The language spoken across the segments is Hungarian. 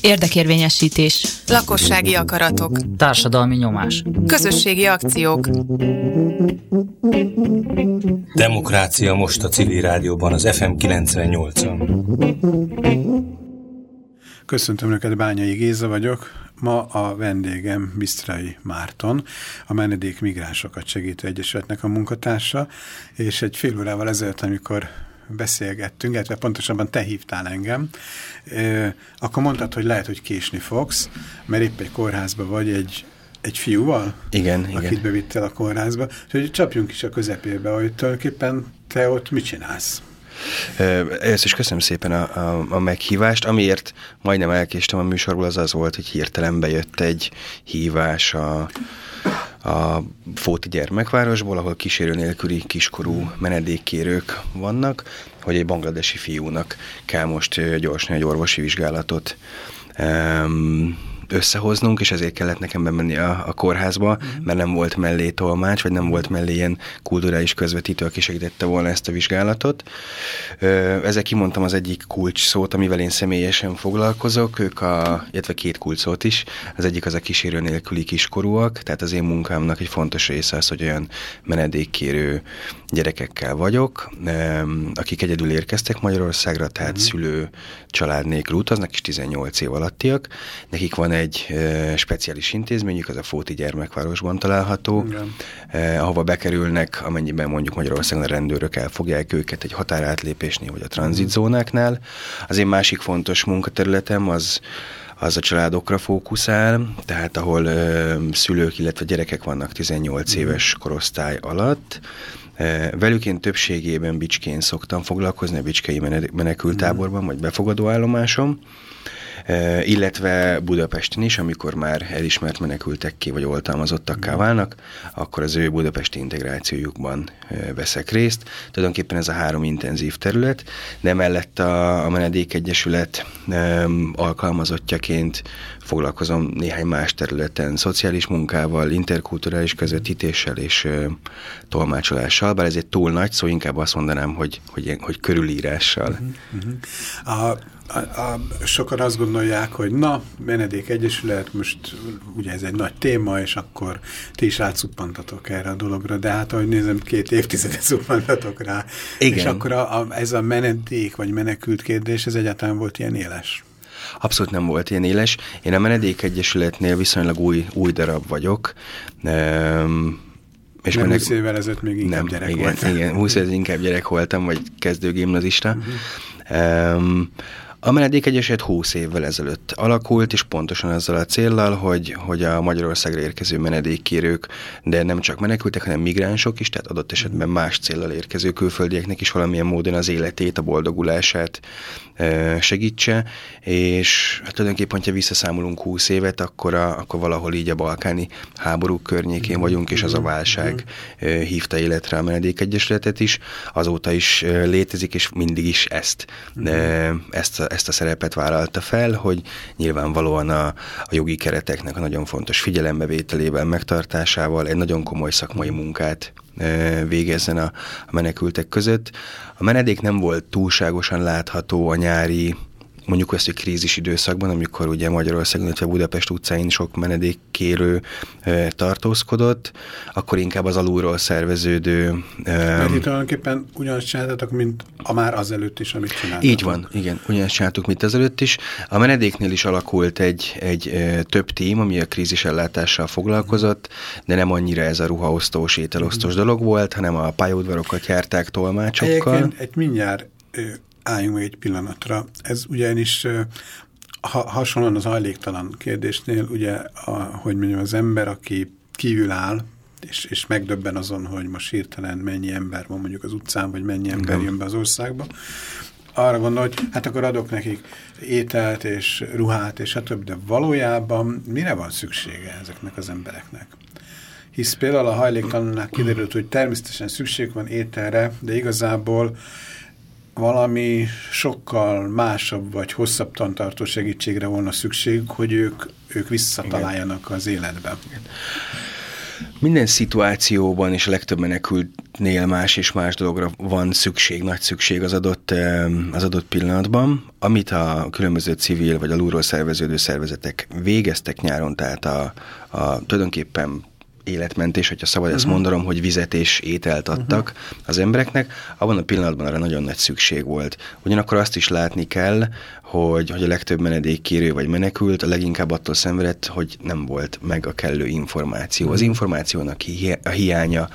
Érdekérvényesítés. Lakossági akaratok. Társadalmi nyomás. Közösségi akciók. Demokrácia most a civil rádióban, az FM 98-on. Köszöntöm Önöket, Bányai Géza vagyok. Ma a vendégem Bisztrai Márton, a Menedék Migránsokat Segítő Egyesületnek a munkatársa, és egy fél órával ezelőtt, amikor beszélgettünk, illetve pontosabban te hívtál engem, akkor mondtad, hogy lehet, hogy késni fogsz, mert épp egy kórházba vagy egy, egy fiúval, igen, akit igen. bevittél a kórházba, hogy csapjunk is a közepébe, hogy tulajdonképpen te ott mit csinálsz? Először is köszönöm szépen a, a, a meghívást. Amiért majdnem elkéstem a műsorból, az az volt, hogy hirtelen bejött egy hívás a a Fóti gyermekvárosból, ahol kísérő nélküli kiskorú menedékkérők vannak, hogy egy bangladesi fiúnak kell most gyorsan egy orvosi vizsgálatot um, összehoznunk, és ezért kellett nekem bemenni a, a kórházba, uh-huh. mert nem volt mellé tolmács, vagy nem volt mellé ilyen kulturális közvetítő, aki segítette volna ezt a vizsgálatot. Ezzel kimondtam az egyik kulcs szót, amivel én személyesen foglalkozok, ők a, illetve két kulcs szót is. Az egyik az a kísérő nélküli kiskorúak, tehát az én munkámnak egy fontos része az, hogy olyan menedékkérő gyerekekkel vagyok, akik egyedül érkeztek Magyarországra, tehát uh-huh. szülő család nélkül utaznak, és 18 év alattiak. Nekik van egy e, speciális intézményük, az a Fóti gyermekvárosban található, e, ahova bekerülnek, amennyiben mondjuk Magyarországon a rendőrök elfogják őket egy határátlépésnél, vagy a tranzitzónáknál. Az én másik fontos munkaterületem az az a családokra fókuszál, tehát ahol ö, szülők, illetve gyerekek vannak 18 éves korosztály alatt, Velük én többségében Bicskén szoktam foglalkozni, a Bicskei menekültáborban, vagy befogadóállomásom, illetve Budapesten is, amikor már elismert menekültek ki, vagy oltalmazottakká válnak, akkor az ő budapesti integrációjukban veszek részt. Tulajdonképpen ez a három intenzív terület, de mellett a, a Menedékegyesület alkalmazottjaként foglalkozom néhány más területen, szociális munkával, interkulturális közvetítéssel és tolmácsolással, bár ez egy túl nagy, szó inkább azt mondanám, hogy, hogy, hogy körülírással. Uh -huh, uh -huh. A a, a, sokan azt gondolják, hogy na, Benedék Egyesület, most ugye ez egy nagy téma, és akkor ti is rátszuppantatok erre a dologra, de hát ahogy nézem, két évtizedet szuppantatok rá. Igen. És akkor a, a, ez a menedék, vagy menekült kérdés, ez egyáltalán volt ilyen éles? Abszolút nem volt ilyen éles. Én a Menedék Egyesületnél viszonylag új, új darab vagyok. Um, és Mert 20 évvel ezelőtt még inkább nem, gyerek igen, voltam. Igen, 20 évvel inkább gyerek voltam, vagy kezdő gimnazista. Uh -huh. um, a menedékegyeset 20 évvel ezelőtt alakult, és pontosan azzal a céllal, hogy, hogy a Magyarországra érkező menedékkérők, de nem csak menekültek, hanem migránsok is, tehát adott esetben más céllal érkező külföldieknek is valamilyen módon az életét, a boldogulását segítse, és hát tulajdonképpen, ha visszaszámolunk 20 évet, akkor, a, akkor valahol így a balkáni háborúk környékén vagyunk, és az a válság hívta életre a menedékegyesületet is, azóta is létezik, és mindig is ezt, ezt ezt a szerepet vállalta fel, hogy nyilvánvalóan a, a jogi kereteknek a nagyon fontos figyelembevételével, megtartásával egy nagyon komoly szakmai munkát e, végezzen a, a menekültek között. A menedék nem volt túlságosan látható a nyári mondjuk ezt, hogy krízis időszakban, amikor ugye Magyarországon, illetve Budapest utcáin sok menedékkérő e, tartózkodott, akkor inkább az alulról szerveződő... E, Mert itt tulajdonképpen ugyanazt csináltatok, mint a már azelőtt is, amit csináltatok. Így van, igen, ugyanazt csináltuk, mint azelőtt is. A menedéknél is alakult egy, egy e, több tím, ami a krízis ellátással foglalkozott, de nem annyira ez a ruhaosztós, ételosztós dolog volt, hanem a pályaudvarokat járták tolmácsokkal. Egyébként egy mindjárt álljunk egy pillanatra. Ez ugyanis ha, hasonlóan az hajléktalan kérdésnél, ugye, a, hogy mondjam, az ember, aki kívül áll, és, és megdöbben azon, hogy most hirtelen mennyi ember van mondjuk az utcán, vagy mennyi ember jön be az országba, arra gondol, hogy hát akkor adok nekik ételt és ruhát és stb. De valójában mire van szüksége ezeknek az embereknek? Hisz például a hajléktalannak kiderült, hogy természetesen szükség van ételre, de igazából valami sokkal másabb vagy hosszabb tantartó segítségre volna szükség, hogy ők, ők visszataláljanak Igen. az életbe. Minden szituációban és a legtöbb menekültnél más és más dologra van szükség, nagy szükség az adott, az adott pillanatban, amit a különböző civil vagy alulról szerveződő szervezetek végeztek nyáron, tehát a, a tulajdonképpen életmentés, hogyha szabad uh-huh. ezt mhm. mondanom, hogy vizet és ételt adtak uh-huh. az embereknek, abban a pillanatban arra nagyon nagy szükség volt. Ugyanakkor azt is látni kell, hogy, hogy a legtöbb menedékkérő vagy menekült a leginkább attól szenvedett, hogy nem volt meg a kellő információ. Az mhm. információnak hi- a hiánya,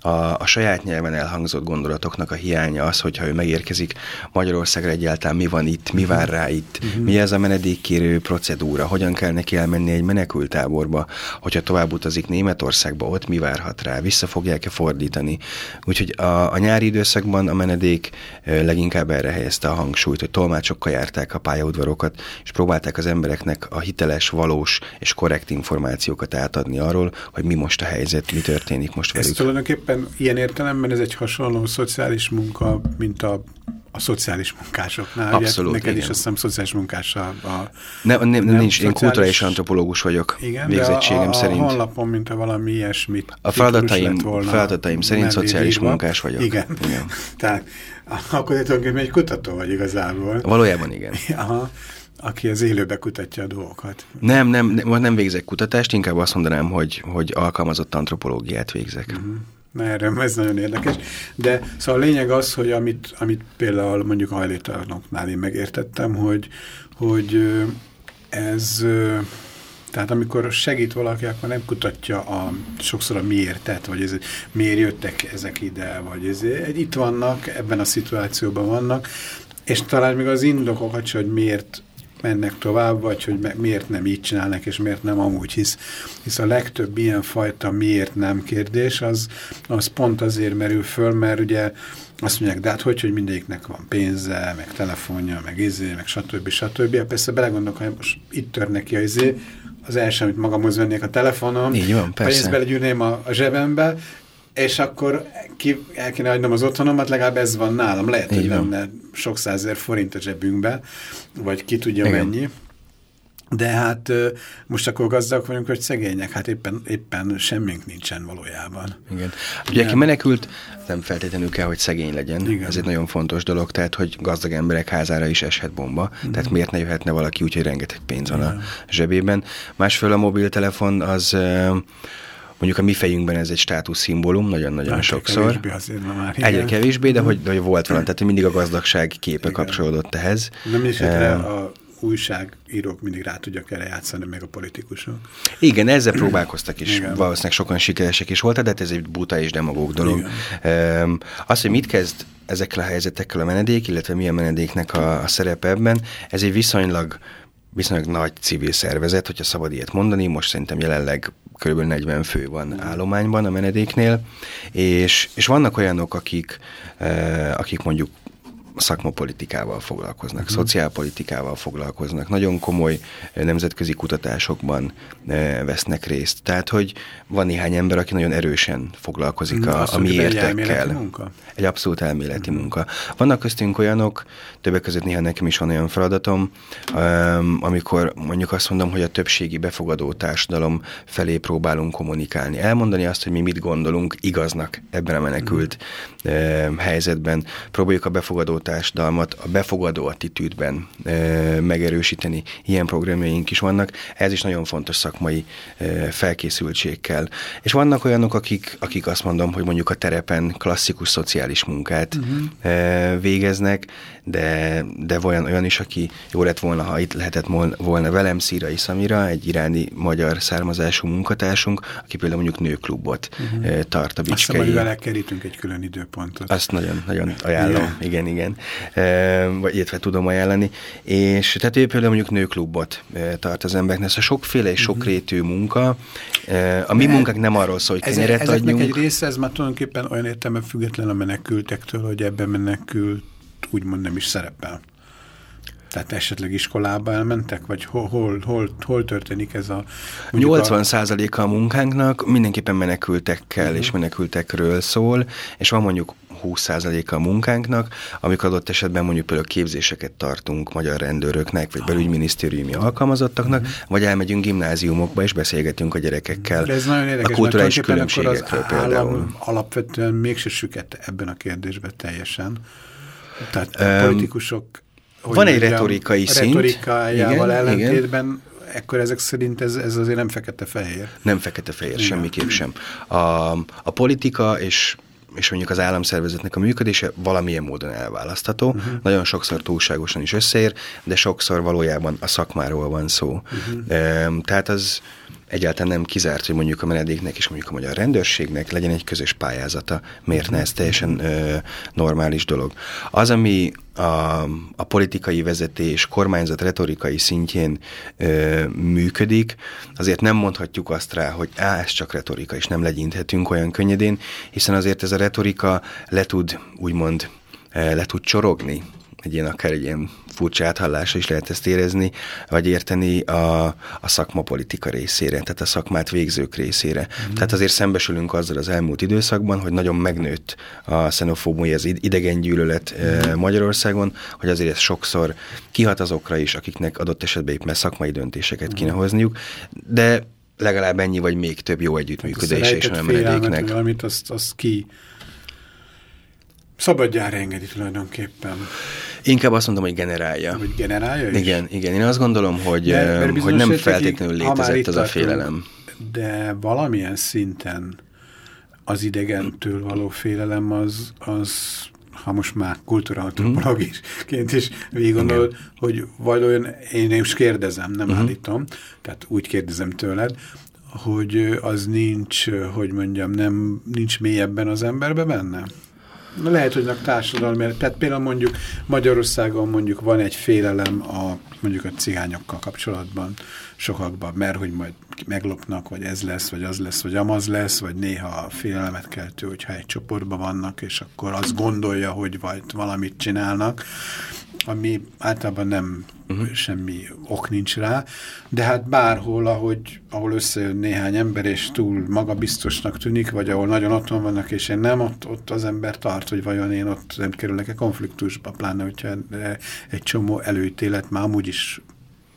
a, a saját nyelven elhangzott gondolatoknak a hiánya az, hogyha ő megérkezik Magyarországra egyáltalán mi van itt, mi vár rá itt, uh-huh. mi ez a menedékkérő procedúra, hogyan kell neki elmenni egy menekültáborba, hogyha tovább utazik Németországba, ott mi várhat rá, vissza fogják-e fordítani. Úgyhogy a, a nyári időszakban a menedék leginkább erre helyezte a hangsúlyt, hogy tolmácsokkal járták a pályaudvarokat, és próbálták az embereknek a hiteles, valós és korrekt információkat átadni arról, hogy mi most a helyzet, mi történik most velük. Ez tulajdonképpen ilyen értelemben ez egy hasonló szociális munka, mint a a szociális munkásoknál. Abszolút, Neked igen. is azt hiszem szociális munkás a... a ne, nem, nem, nincs, én kulturális antropológus vagyok igen, végzettségem a, a, szerint. A honlapon, mint a valami ilyesmit. A feladataim, feladataim szerint szociális írva. munkás vagyok. Igen. igen. Tehát akkor tulajdonképpen egy kutató vagy igazából. Valójában igen. Aha aki az élőbe kutatja a dolgokat. Nem, nem, nem, nem végzek kutatást, inkább azt mondanám, hogy, hogy alkalmazott antropológiát végzek. Uh -huh. Na erre ez nagyon érdekes. De szóval a lényeg az, hogy amit, amit például mondjuk a hajléktalanoknál én megértettem, hogy, hogy ez tehát amikor segít valaki, akkor nem kutatja a, sokszor a miértet, vagy ez, miért jöttek ezek ide, vagy ez, itt vannak, ebben a szituációban vannak, és talán még az indokokat, hogy miért mennek tovább, vagy hogy miért nem így csinálnak, és miért nem amúgy, hisz, hisz a legtöbb ilyen fajta miért nem kérdés, az, az pont azért merül föl, mert ugye azt mondják, de hát hogy, hogy mindegyiknek van pénze, meg telefonja, meg izé, meg stb. stb. Hát persze belegondolok, hogy most itt törnek ki a izé, az első, amit magamhoz vennék a telefonom, Így van, persze. pénzt belegyűrném a, a zsebembe, és akkor ki, el kéne hagynom az otthonomat, legalább ez van nálam. Lehet, Így hogy van. benne sok százer forint a zsebünkbe, vagy ki tudja Igen. mennyi. De hát most akkor gazdag vagyunk, hogy szegények, hát éppen, éppen semmink nincsen valójában. Igen. Ugye, aki menekült, nem feltétlenül kell, hogy szegény legyen. Igen. Ez egy nagyon fontos dolog, tehát, hogy gazdag emberek házára is eshet bomba. Igen. Tehát miért ne jöhetne valaki úgy, hogy rengeteg pénz van Igen. a zsebében. Másfél a mobiltelefon az mondjuk a mi fejünkben ez egy státuszszimbólum, nagyon-nagyon sokszor. Kevésbé azért már, Egyre kevésbé, de hogy, de hogy volt valami, tehát mindig a gazdagság képe igen. kapcsolódott ehhez. Nem is uh, a újságírók mindig rá tudjak erre játszani, meg a politikusok. Igen, ezzel próbálkoztak is, Igen. valószínűleg sokan sikeresek is voltak, de hát ez egy buta és demagóg dolog. Igen. Az, hogy mit kezd ezekkel a helyzetekkel a menedék, illetve milyen menedéknek a, a szerepe ebben, ez egy viszonylag viszonylag nagy civil szervezet, hogyha szabad ilyet mondani, most szerintem jelenleg kb. 40 fő van állományban a menedéknél, és, és vannak olyanok, akik, akik mondjuk szakmapolitikával foglalkoznak, uh-huh. szociálpolitikával foglalkoznak, nagyon komoly eh, nemzetközi kutatásokban eh, vesznek részt. Tehát, hogy van néhány ember, aki nagyon erősen foglalkozik a, a mi értekkel. Egy, egy abszolút elméleti uh-huh. munka. Vannak köztünk olyanok, többek között néha nekem is van olyan feladatom, um, amikor mondjuk azt mondom, hogy a többségi befogadó társadalom felé próbálunk kommunikálni. Elmondani azt, hogy mi mit gondolunk igaznak ebben a menekült uh-huh. helyzetben. Próbáljuk a befogadó társadalmat a befogadó attitűdben e, megerősíteni. Ilyen programjaink is vannak. Ez is nagyon fontos szakmai e, felkészültség kell. És vannak olyanok, akik, akik azt mondom, hogy mondjuk a terepen klasszikus szociális munkát uh-huh. végeznek, de, de olyan, olyan is, aki jó lett volna, ha itt lehetett volna velem Szírai Szamira, egy iráni magyar származású munkatársunk, aki például mondjuk nőklubot uh-huh. tart a bicskei. Azt vele kerítünk egy külön időpontot. Azt nagyon, nagyon ajánlom, igen, igen. igen. Vagy illetve tudom ajánlani. És tehát ő például mondjuk nőklubot tart az embereknek. Ez a sokféle és mhm. sokrétű munka. A mi munkák nem arról szól, hogy kenyeret adjunk. egy része, ez már tulajdonképpen olyan értelme független a menekültektől, hogy ebben menekült úgymond nem is szerepel. Tehát esetleg iskolába elmentek, vagy hol, hol, hol, hol történik ez a... 80 százaléka a munkánknak mindenképpen menekültekkel uh -huh. és menekültekről szól, és van mondjuk 20%-a a munkánknak, amikor adott esetben mondjuk például képzéseket tartunk magyar rendőröknek, vagy belügyminisztériumi alkalmazottaknak, uh -huh. vagy elmegyünk gimnáziumokba, és beszélgetünk a gyerekekkel De ez nagyon érdekes, a kulturális különbségekről az például. alapvetően mégse süket ebben a kérdésben teljesen. Tehát a politikusok van mondjam, egy retorikai szint. Retorikájával igen, ellentétben igen ekkor ezek szerint ez, ez azért nem fekete-fehér. Nem fekete-fehér, semmiképp sem. A, a politika és és mondjuk az államszervezetnek a működése valamilyen módon elválasztható. Uh-huh. Nagyon sokszor túlságosan is összeér, de sokszor valójában a szakmáról van szó. Uh-huh. Tehát az egyáltalán nem kizárt, hogy mondjuk a menedéknek és mondjuk a magyar rendőrségnek legyen egy közös pályázata. Miért ne? Ez teljesen ö, normális dolog. Az, ami a, a politikai vezetés, kormányzat retorikai szintjén ö, működik, azért nem mondhatjuk azt rá, hogy á, ez csak retorika, és nem legyinthetünk olyan könnyedén, hiszen azért ez a retorika le tud, úgymond, le tud csorogni egy ilyen akár egy ilyen furcsa áthallása is lehet ezt érezni, vagy érteni a, a szakma politika részére, tehát a szakmát végzők részére. Mm. Tehát azért szembesülünk azzal az elmúlt időszakban, hogy nagyon megnőtt a xenofóbia, az idegen gyűlölet mm. Magyarországon, hogy azért ez sokszor kihat azokra is, akiknek adott esetben épp szakmai döntéseket mm. kéne hozniuk, de legalább ennyi vagy még több jó együttműködés és nem menedéknek. Valamit azt, azt ki szabadjára engedi tulajdonképpen. Inkább azt mondom, hogy generálja. Hogy generálja is? Igen, igen. Én azt gondolom, hogy, De, hogy nem feltétlenül létezett az a félelem. De valamilyen szinten az idegentől való félelem az, az ha most már kultúraantropológisként is végig gondolod, hogy vagy olyan, én is kérdezem, nem uh mhm. -huh. állítom, tehát úgy kérdezem tőled, hogy az nincs, hogy mondjam, nem nincs mélyebben az emberbe benne? Lehet, hogy társadalmi, tehát például mondjuk Magyarországon mondjuk van egy félelem a mondjuk a cigányokkal kapcsolatban sokakban, mert hogy majd meglopnak, vagy ez lesz, vagy az lesz, vagy amaz lesz, vagy néha félelmet keltő, hogyha egy csoportban vannak, és akkor azt gondolja, hogy vagy valamit csinálnak, ami általában nem uh -huh. semmi ok nincs rá, de hát bárhol, ahogy, ahol összejön néhány ember, és túl magabiztosnak tűnik, vagy ahol nagyon otthon vannak, és én nem, ott, ott az ember tart, hogy vajon én ott nem kerülnek-e konfliktusba, pláne, hogyha egy csomó előítélet már amúgy is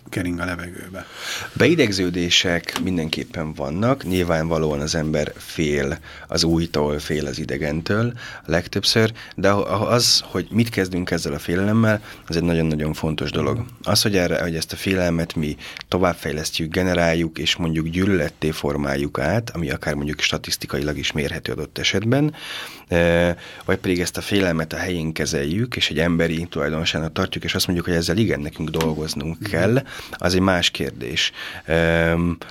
kering a levegőbe. Beidegződések mindenképpen vannak, nyilvánvalóan az ember fél az újtól, fél az idegentől legtöbbször, de az, hogy mit kezdünk ezzel a félelemmel, az egy nagyon-nagyon fontos dolog. Az, hogy, erre, hogy ezt a félelmet mi továbbfejlesztjük, generáljuk, és mondjuk gyűlöletté formáljuk át, ami akár mondjuk statisztikailag is mérhető adott esetben, e, vagy pedig ezt a félelmet a helyén kezeljük, és egy emberi tulajdonságnak tartjuk, és azt mondjuk, hogy ezzel igen, nekünk dolgoznunk kell, az egy más kérdés.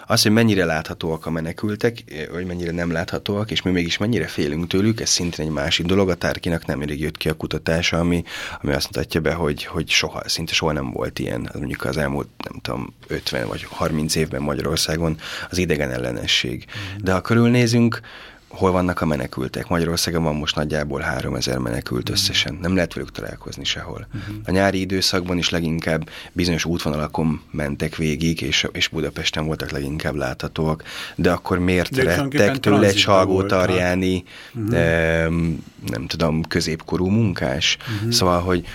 Az, hogy mennyire láthatóak a menekültek, vagy mennyire nem láthatóak, és mi mégis mennyire félünk tőlük, ez szintén egy másik dolog. A Tárkinak nem elég jött ki a kutatása, ami, ami azt mutatja be, hogy, hogy soha, szinte soha nem volt ilyen. Az mondjuk az elmúlt, nem tudom, 50 vagy 30 évben Magyarországon az idegen ellenesség. Mm. De ha körülnézünk, hol vannak a menekültek. Magyarországon van most nagyjából 3000 menekült összesen. Nem lehet velük találkozni sehol. Uh-huh. A nyári időszakban is leginkább bizonyos útvonalakon mentek végig, és, és Budapesten voltak leginkább láthatóak. De akkor miért De rettek tőle egy salgótarjáni, uh-huh. nem tudom, középkorú munkás? Uh-huh. Szóval, hogy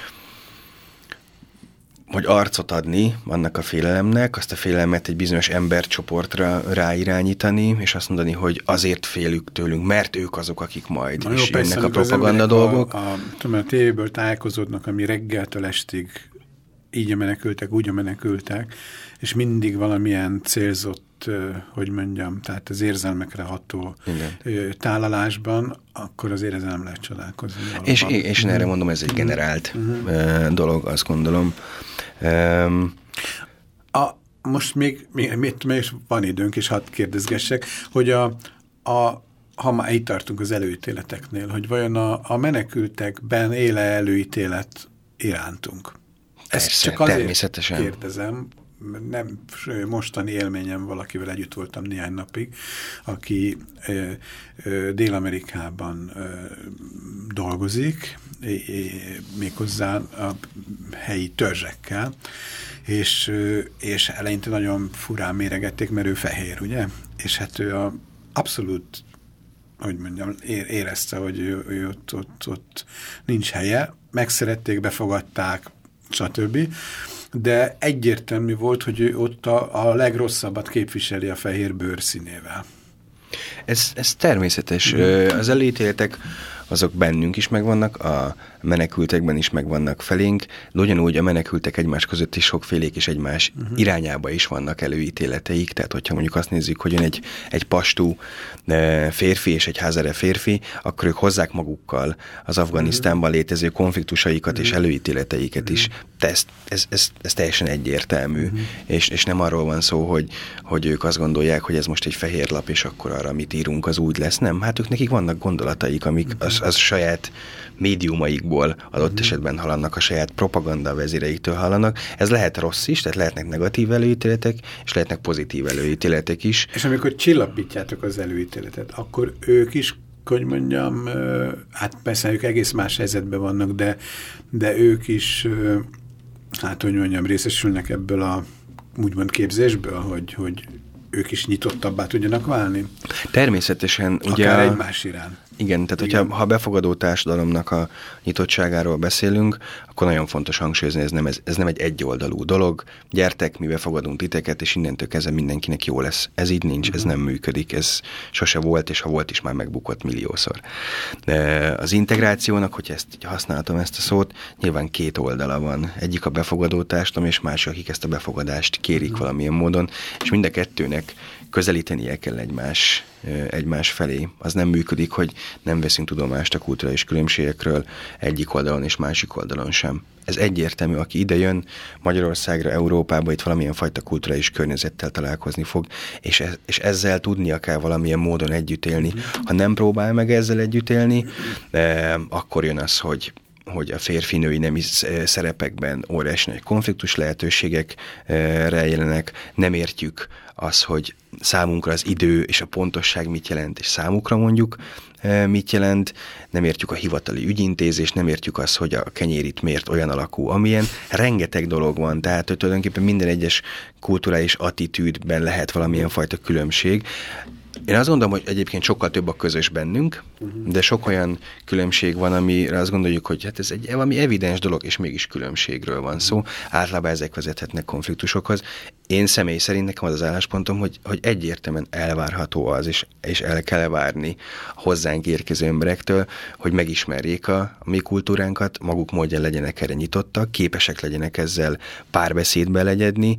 hogy arcot adni annak a félelemnek, azt a félelmet egy bizonyos embercsoportra ráirányítani, és azt mondani, hogy azért félük tőlünk, mert ők azok, akik majd, Na és jó, jönnek a propaganda dolgok. A, a, tudom, a tévéből tájékozódnak, ami reggeltől estig így a menekültek, úgy a menekültek, és mindig valamilyen célzott, hogy mondjam, tehát az érzelmekre ható Igen. tálalásban, akkor azért ezzel nem lehet csodálkozni. És, és én erre mondom, ez egy generált uh mhm. -huh. dolog, azt gondolom. Um, a, most még, még, még, még van időnk, és hadd kérdezgessek, hogy a, a ha már itt tartunk az előítéleteknél, hogy vajon a, a menekültekben éle előítélet irántunk? Ezt Persze, csak azért természetesen. kérdezem, nem mostani élményem valakivel együtt voltam néhány napig, aki Dél-Amerikában dolgozik, méghozzá a helyi törzsekkel, és, és eleinte nagyon furán méregették, mert ő fehér, ugye? És hát ő a abszolút hogy mondjam, érezte, hogy ő, ő ott, ott, ott nincs helye, megszerették, befogadták, stb. De egyértelmű volt, hogy ő ott a, a legrosszabbat képviseli a fehér bőrszínével. Ez, ez természetes. Mm. Az elítéltek azok bennünk is megvannak, a menekültekben is megvannak felénk, de ugyanúgy a menekültek egymás között is sokfélék és egymás uh-huh. irányába is vannak előítéleteik, tehát hogyha mondjuk azt nézzük, hogy egy, egy pastú férfi és egy házere férfi, akkor ők hozzák magukkal az Afganisztánban uh-huh. létező konfliktusaikat uh-huh. és előítéleteiket is. De ez, ez, ez, ez teljesen egyértelmű, uh-huh. és, és nem arról van szó, hogy, hogy ők azt gondolják, hogy ez most egy fehér lap, és akkor arra, amit írunk, az úgy lesz. Nem, hát ők nekik vannak gondolataik, amik uh-huh. az, az saját médiumaikból adott mm. esetben hallanak, a saját propaganda vezéreiktől hallanak. Ez lehet rossz is, tehát lehetnek negatív előítéletek, és lehetnek pozitív előítéletek is. És amikor csillapítjátok az előítéletet, akkor ők is hogy mondjam, hát persze ők egész más helyzetben vannak, de, de ők is, hát hogy mondjam, részesülnek ebből a úgymond képzésből, hogy, hogy ők is nyitottabbá tudjanak válni? Természetesen. Akár ugye egymás iránt. Igen, tehát Igen. hogyha ha befogadó társadalomnak a nyitottságáról beszélünk, akkor nagyon fontos hangsúlyozni, ez nem, ez, ez nem egy egyoldalú dolog. Gyertek, mi befogadunk titeket, és innentől kezdve mindenkinek jó lesz. Ez így nincs, ez nem működik, ez sose volt, és ha volt is, már megbukott milliószor. De az integrációnak, hogyha ezt használtam ezt a szót, nyilván két oldala van. Egyik a befogadó társadalom, és másik, akik ezt a befogadást kérik uh-huh. valamilyen módon, és mind a kettőnek közelítenie kell egymás, egymás felé. Az nem működik, hogy nem veszünk tudomást a kulturális különbségekről egyik oldalon és másik oldalon sem. Ez egyértelmű, aki ide jön Magyarországra, Európába, itt valamilyen fajta kulturális környezettel találkozni fog, és, ez, és ezzel tudnia kell valamilyen módon együtt élni. Ha nem próbál meg ezzel együtt élni, akkor jön az, hogy hogy a férfi-női nemi szerepekben óriási nagy konfliktus lehetőségek rejelenek, nem értjük az, hogy számunkra az idő és a pontosság mit jelent, és számukra mondjuk mit jelent, nem értjük a hivatali ügyintézést, nem értjük azt, hogy a kenyérit miért olyan alakú, amilyen. Rengeteg dolog van, tehát hogy tulajdonképpen minden egyes kulturális attitűdben lehet valamilyen fajta különbség. Én azt gondolom, hogy egyébként sokkal több a közös bennünk, uh-huh. de sok olyan különbség van, amire azt gondoljuk, hogy hát ez egy valami evidens dolog, és mégis különbségről van szó. Általában ezek vezethetnek konfliktusokhoz. Én személy szerint nekem az az álláspontom, hogy, hogy egyértelműen elvárható az, és, és el kell várni hozzánk érkező emberektől, hogy megismerjék a, a mi kultúránkat, maguk módján legyenek erre nyitottak, képesek legyenek ezzel párbeszédbe legyedni,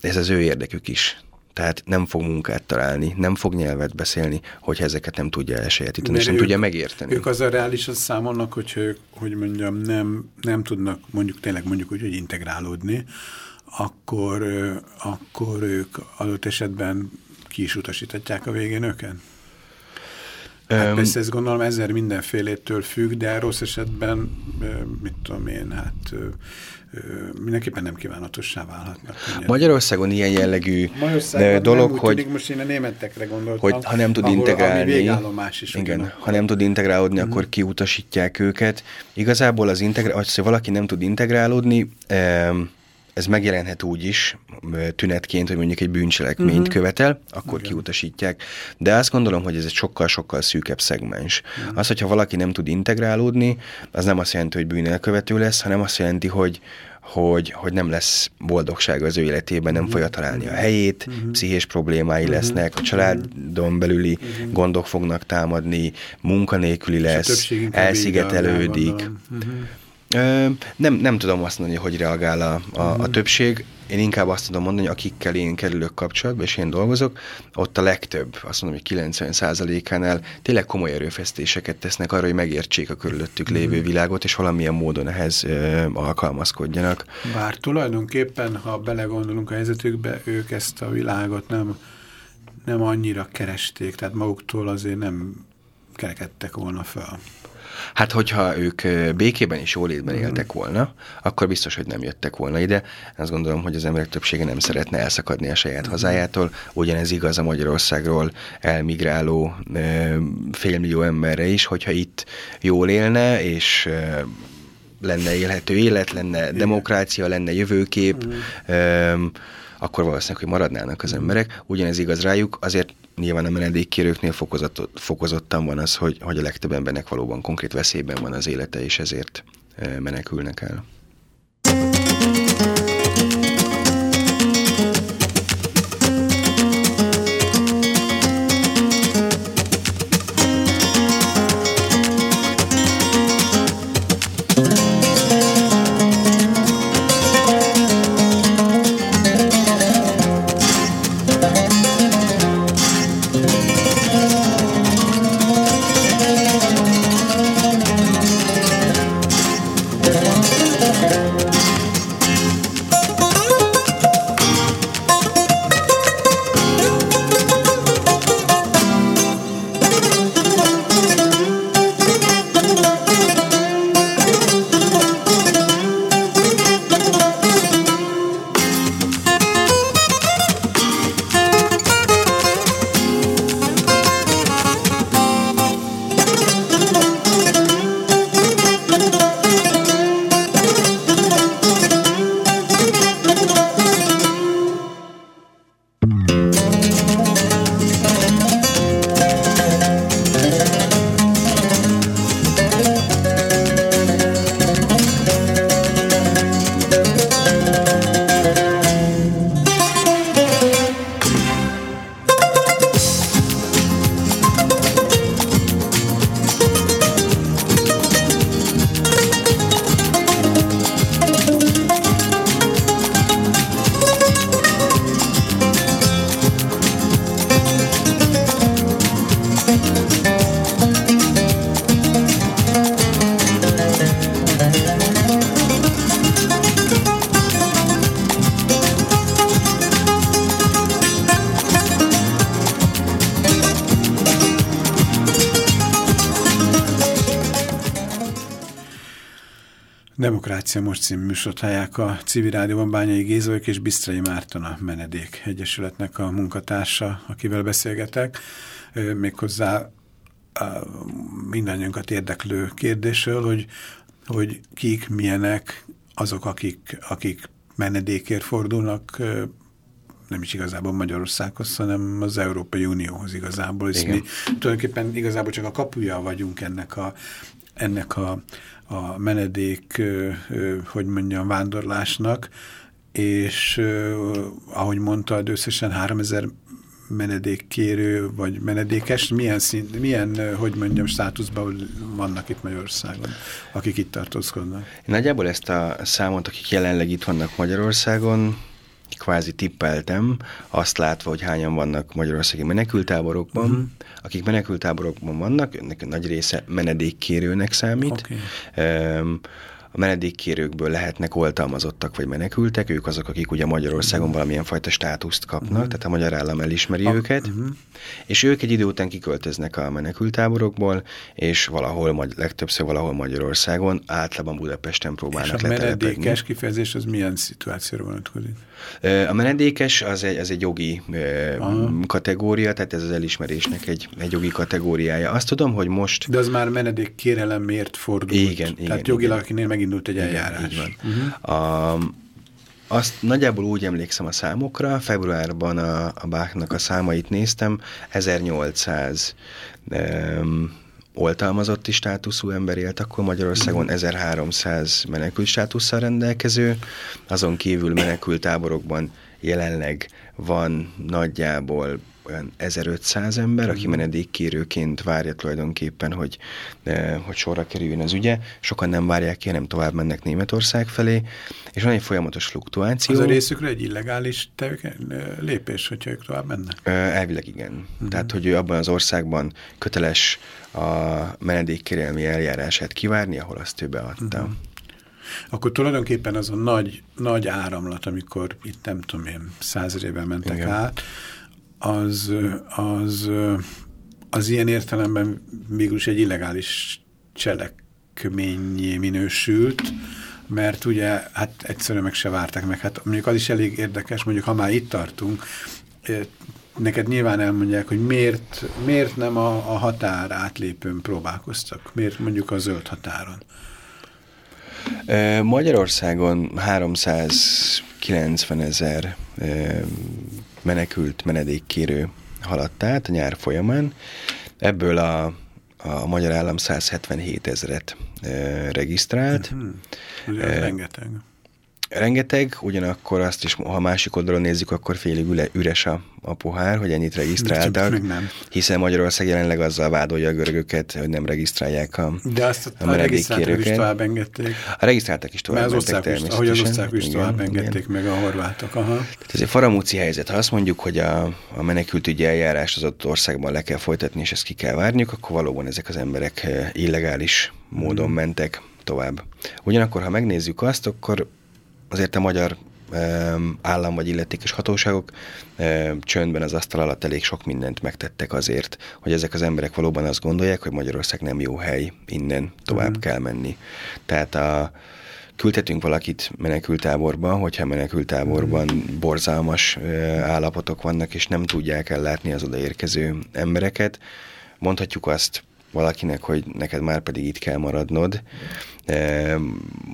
ez az ő érdekük is. Tehát nem fog munkát találni, nem fog nyelvet beszélni, hogyha ezeket nem tudja elsajátítani, és nem ők, tudja megérteni. Ők az a reálisan számolnak, hogy ők, hogy mondjam, nem, nem tudnak mondjuk tényleg mondjuk úgy, hogy integrálódni, akkor, akkor ők adott esetben ki is utasítatják a végén őket? Hát persze ezt gondolom ezer mindenfélétől függ, de rossz esetben, mit tudom én, hát mindenképpen nem kívánatossá válhatnak. Magyarországon ilyen jellegű Magyarországon dolog, nem, hogy... Most én a németekre gondoltam. Hogy ha nem tud ahol, integrálni... is igen, ha nem tud integrálódni, mm. akkor kiutasítják őket. Igazából az integrál, ha valaki nem tud integrálódni, ez megjelenhet úgy is, tünetként, hogy mondjuk egy bűncselekményt uh-huh. követel, akkor Igen. kiutasítják. De azt gondolom, hogy ez egy sokkal-sokkal szűkebb szegmens. Uh-huh. Az, hogyha valaki nem tud integrálódni, az nem azt jelenti, hogy bűnelkövető lesz, hanem azt jelenti, hogy hogy, hogy nem lesz boldogság az ő életében, nem fogja találni a helyét, uh-huh. pszichés problémái uh-huh. lesznek, a családon belüli uh-huh. gondok fognak támadni, munkanélküli lesz, elszigetelődik. Uh-huh. Nem, nem tudom azt mondani, hogy reagál a, a, a mhm. többség. Én inkább azt tudom mondani, hogy akikkel én kerülök kapcsolatba, és én dolgozok, ott a legtöbb, azt mondom, hogy 90%-ánál tényleg komoly erőfeszítéseket tesznek arra, hogy megértsék a körülöttük lévő mhm. világot, és valamilyen módon ehhez ö, alkalmazkodjanak. Bár tulajdonképpen, ha belegondolunk a helyzetükbe, ők ezt a világot nem, nem annyira keresték, tehát maguktól azért nem kerekedtek volna fel. Hát, hogyha ők békében és jólétben mm. éltek volna, akkor biztos, hogy nem jöttek volna ide. Azt gondolom, hogy az emberek többsége nem szeretne elszakadni a saját mm. hazájától. Ugyanez igaz a Magyarországról elmigráló félmillió emberre is, hogyha itt jól élne, és lenne élhető élet, lenne Igen. demokrácia, lenne jövőkép, mm. Akkor valószínűleg, hogy maradnának az emberek. Ugyanez igaz rájuk, azért nyilván a menedékkérőknél fokozottan van az, hogy, hogy a legtöbb embernek valóban konkrét veszélyben van az élete, és ezért menekülnek el. Demokrácia Most című műsort hallják a civil rádióban Bányai Gézóik és Bisztrai Márton a Menedék Egyesületnek a munkatársa, akivel beszélgetek. Méghozzá mindannyiunkat érdeklő kérdésről, hogy, hogy kik, milyenek azok, akik, akik menedékért fordulnak, nem is igazából Magyarországhoz, hanem az Európai Unióhoz igazából. És mi tulajdonképpen igazából csak a kapuja vagyunk ennek a, ennek a, a menedék, hogy mondjam, vándorlásnak, és ahogy mondtad, összesen 3000 menedékkérő vagy menedékes, milyen, szint, milyen hogy mondjam, státuszban vannak itt Magyarországon, akik itt tartózkodnak? Nagyjából ezt a számot, akik jelenleg itt vannak Magyarországon, kvázi tippeltem, azt látva, hogy hányan vannak magyarországi menekültáborokban. Uh-huh. Akik menekültáborokban vannak, ennek nagy része menedékkérőnek számít. Okay. Um, a menedékkérőkből lehetnek oltalmazottak vagy menekültek, ők azok, akik ugye Magyarországon uh-huh. valamilyen fajta státuszt kapnak, uh-huh. tehát a magyar állam elismeri a, őket, uh-huh. és ők egy idő után kiköltöznek a menekültáborokból, és valahol, legtöbbször valahol Magyarországon, általában Budapesten próbálnak És a menedékes kifejezés az milyen szituációra vonatkozik? A menedékes az egy, az egy jogi Aha. kategória, tehát ez az elismerésnek egy, egy jogi kategóriája. Azt tudom, hogy most... De az már menedék kérelemért fordult. Igen, igen. Tehát jogilag, igen. megindult egy eljárás. Igen, így van. Uh-huh. a, azt nagyjából úgy emlékszem a számokra, februárban a, a Báknak a számait néztem, 1800 um, oltalmazotti státuszú ember élt akkor Magyarországon, mm. 1300 menekült státusszal rendelkező, azon kívül menekült táborokban jelenleg van nagyjából olyan 1500 ember, aki mhm. menedékkérőként várja tulajdonképpen, hogy, eh, hogy sorra kerüljön az ügye. Sokan nem várják ki, hanem tovább mennek Németország felé, és van egy folyamatos fluktuáció. Az a részükre egy illegális tevke, lépés, hogyha ők tovább mennek? Elvileg igen. Uh -huh. Tehát, hogy ő abban az országban köteles a menedékkérelmi eljárását kivárni, ahol azt ő beadta. Uh -huh. Akkor tulajdonképpen az a nagy, nagy áramlat, amikor itt nem tudom én, száz éve mentek Igen. át, az, az, az ilyen értelemben mégis egy illegális cselekményé minősült, mert ugye hát egyszerűen meg se vártak meg. Hát mondjuk az is elég érdekes, mondjuk ha már itt tartunk, neked nyilván elmondják, hogy miért, miért nem a, a határ átlépőn próbálkoztak, miért mondjuk a zöld határon. Magyarországon 390 ezer menekült menedékkérő haladt át a nyár folyamán. Ebből a, a magyar állam 177 ezeret regisztrált. Uh -huh. Ugye, rengeteg. Rengeteg, ugyanakkor azt is, ha másik oldalon nézzük, akkor félig üres a, a pohár, hogy ennyit regisztráltak, hiszen Magyarország jelenleg azzal vádolja a görögöket, hogy nem regisztrálják a De azt a, a menedékkérőket. is tovább engedték. A regisztráltak is tovább engedték természetesen. Ahogy az osztrák is tovább engedték igen. meg a horvátok. Aha. Tehát ez egy faramúci helyzet. Ha azt mondjuk, hogy a, a menekültügyi eljárást az ott országban le kell folytatni, és ezt ki kell várniuk, akkor valóban ezek az emberek eh, illegális módon hmm. mentek tovább. Ugyanakkor, ha megnézzük azt, akkor azért a magyar állam vagy illetékes hatóságok csöndben az asztal alatt elég sok mindent megtettek azért, hogy ezek az emberek valóban azt gondolják, hogy Magyarország nem jó hely, innen tovább uh-huh. kell menni. Tehát a, küldhetünk valakit menekültáborba, hogyha menekültáborban mhm. borzalmas állapotok vannak, és nem tudják ellátni az odaérkező embereket, mondhatjuk azt valakinek, hogy neked már pedig itt kell maradnod,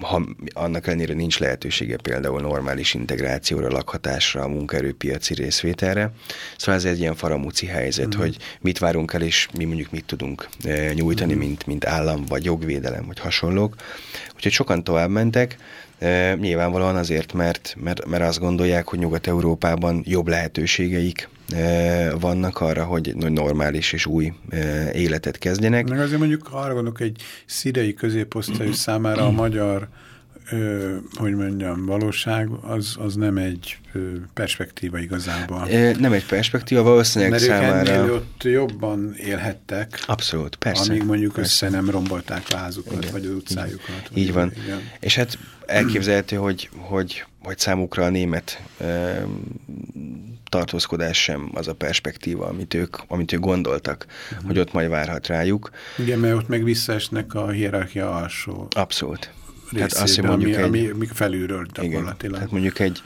ha annak ellenére nincs lehetősége például normális integrációra, lakhatásra, a munkaerőpiaci részvételre. Szóval ez egy ilyen faramúci helyzet, uh-huh. hogy mit várunk el, és mi mondjuk mit tudunk nyújtani, uh-huh. mint, mint állam, vagy jogvédelem, vagy hasonlók. Úgyhogy sokan tovább mentek, nyilvánvalóan azért, mert, mert, mert azt gondolják, hogy Nyugat-Európában jobb lehetőségeik vannak arra, hogy normális és új életet kezdjenek. Meg azért mondjuk arra gondolok, egy szíriai középosztály számára a magyar ö, hogy mondjam, valóság, az, az nem egy perspektíva igazából. É, nem egy perspektíva, valószínűleg Mert számára... Mert ott jobban élhettek. Abszolút, persze. Amíg mondjuk persze. össze nem rombolták a házukat, igen, vagy az utcájukat. Igen. Így van. Igen. És hát elképzelhető, hogy, hogy, hogy számukra a német tartózkodás sem az a perspektíva, amit ők, amit ők gondoltak, uh -huh. hogy ott majd várhat rájuk. Igen, mert ott meg visszaesnek a hierarchia alsó. Abszolút. Részébe, tehát azt, hogy mondjuk ami, egy, ami felülről gyakorlatilag. Igen, tehát mondjuk egy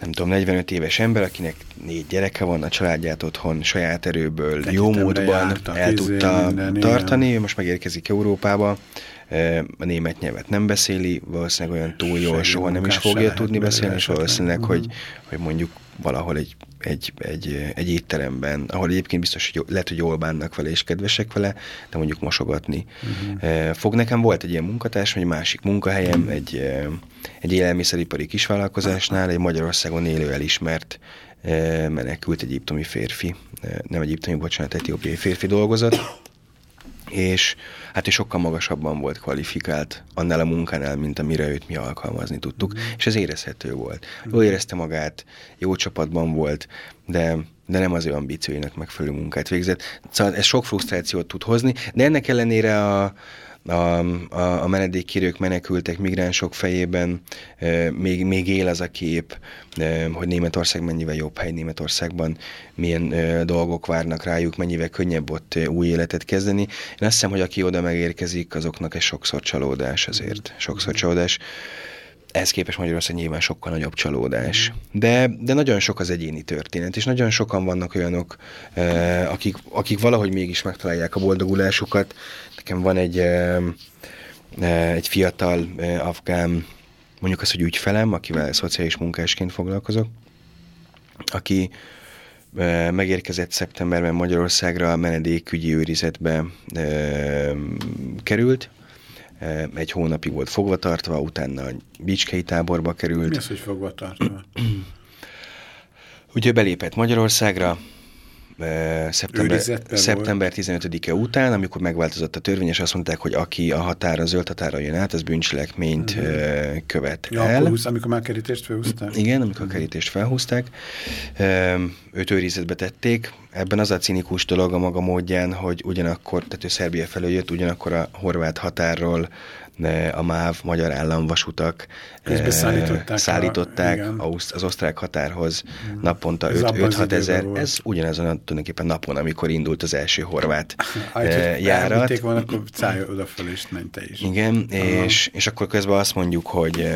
nem tudom, 45 éves ember, akinek négy gyereke van, a családját otthon saját erőből, Egyetemre jó módban jártak, el tudta minden, tartani, igen. most megérkezik Európába, a német nyelvet nem beszéli, valószínűleg olyan túl jól soha nem is fogja tudni beszélni, és valószínűleg, uh -huh. hogy, hogy mondjuk valahol egy, egy, egy, egy étteremben, ahol egyébként biztos, hogy lehet, hogy jól bánnak vele és kedvesek vele, de mondjuk mosogatni uh-huh. fog. Nekem volt egy ilyen munkatárs, egy másik munkahelyem, uh-huh. egy, egy élelmiszeripari kisvállalkozásnál, egy Magyarországon élő elismert menekült egyiptomi férfi, nem egyiptomi, bocsánat, etiópiai férfi dolgozott, és hát ő sokkal magasabban volt kvalifikált annál a munkánál, mint amire őt mi alkalmazni tudtuk, mm. és ez érezhető volt. Mm. Jól érezte magát, jó csapatban volt, de de nem az ő ambícióinak megfelelő munkát végzett. Szóval ez sok frusztrációt tud hozni, de ennek ellenére a, a, a, a menedékkérők, menekültek, migránsok fejében e, még, még él az a kép, e, hogy Németország mennyivel jobb hely, Németországban milyen e, dolgok várnak rájuk, mennyivel könnyebb ott új életet kezdeni. Én azt hiszem, hogy aki oda megérkezik, azoknak ez sokszor csalódás azért, sokszor csalódás. Ehhez képest Magyarország nyilván sokkal nagyobb csalódás. De, de nagyon sok az egyéni történet, és nagyon sokan vannak olyanok, eh, akik, akik valahogy mégis megtalálják a boldogulásukat. Nekem van egy, eh, egy fiatal eh, afgán, mondjuk azt, hogy ügyfelem, akivel szociális munkásként foglalkozok, aki eh, megérkezett szeptemberben Magyarországra a menedékügyi őrizetbe eh, került, egy hónapig volt fogvatartva, utána a Bicskei táborba került. Mi az, hogy fogvatartva? Ugye belépett Magyarországra, szeptember, szeptember 15-e után, amikor megváltozott a törvény, és azt mondták, hogy aki a határa, zöld határa jön át, az bűncselekményt uh-huh. követ ja, el. Akkor, amikor már kerítést felhúzták? Igen, amikor a kerítést felhúzták. Őt őrizetbe tették. Ebben az a cinikus dolog a maga módján, hogy ugyanakkor, tehát ő Szerbia felől jött, ugyanakkor a horvát határról a MÁV, Magyar Államvasutak szállították, szállították a, az osztrák határhoz hmm. naponta 5-6 ezer. Ez ugyanazon a tulajdonképpen napon, amikor indult az első horvát Aj, járat. volna, akkor szállj odafel és menj te is. Igen, és, és akkor közben azt mondjuk, hogy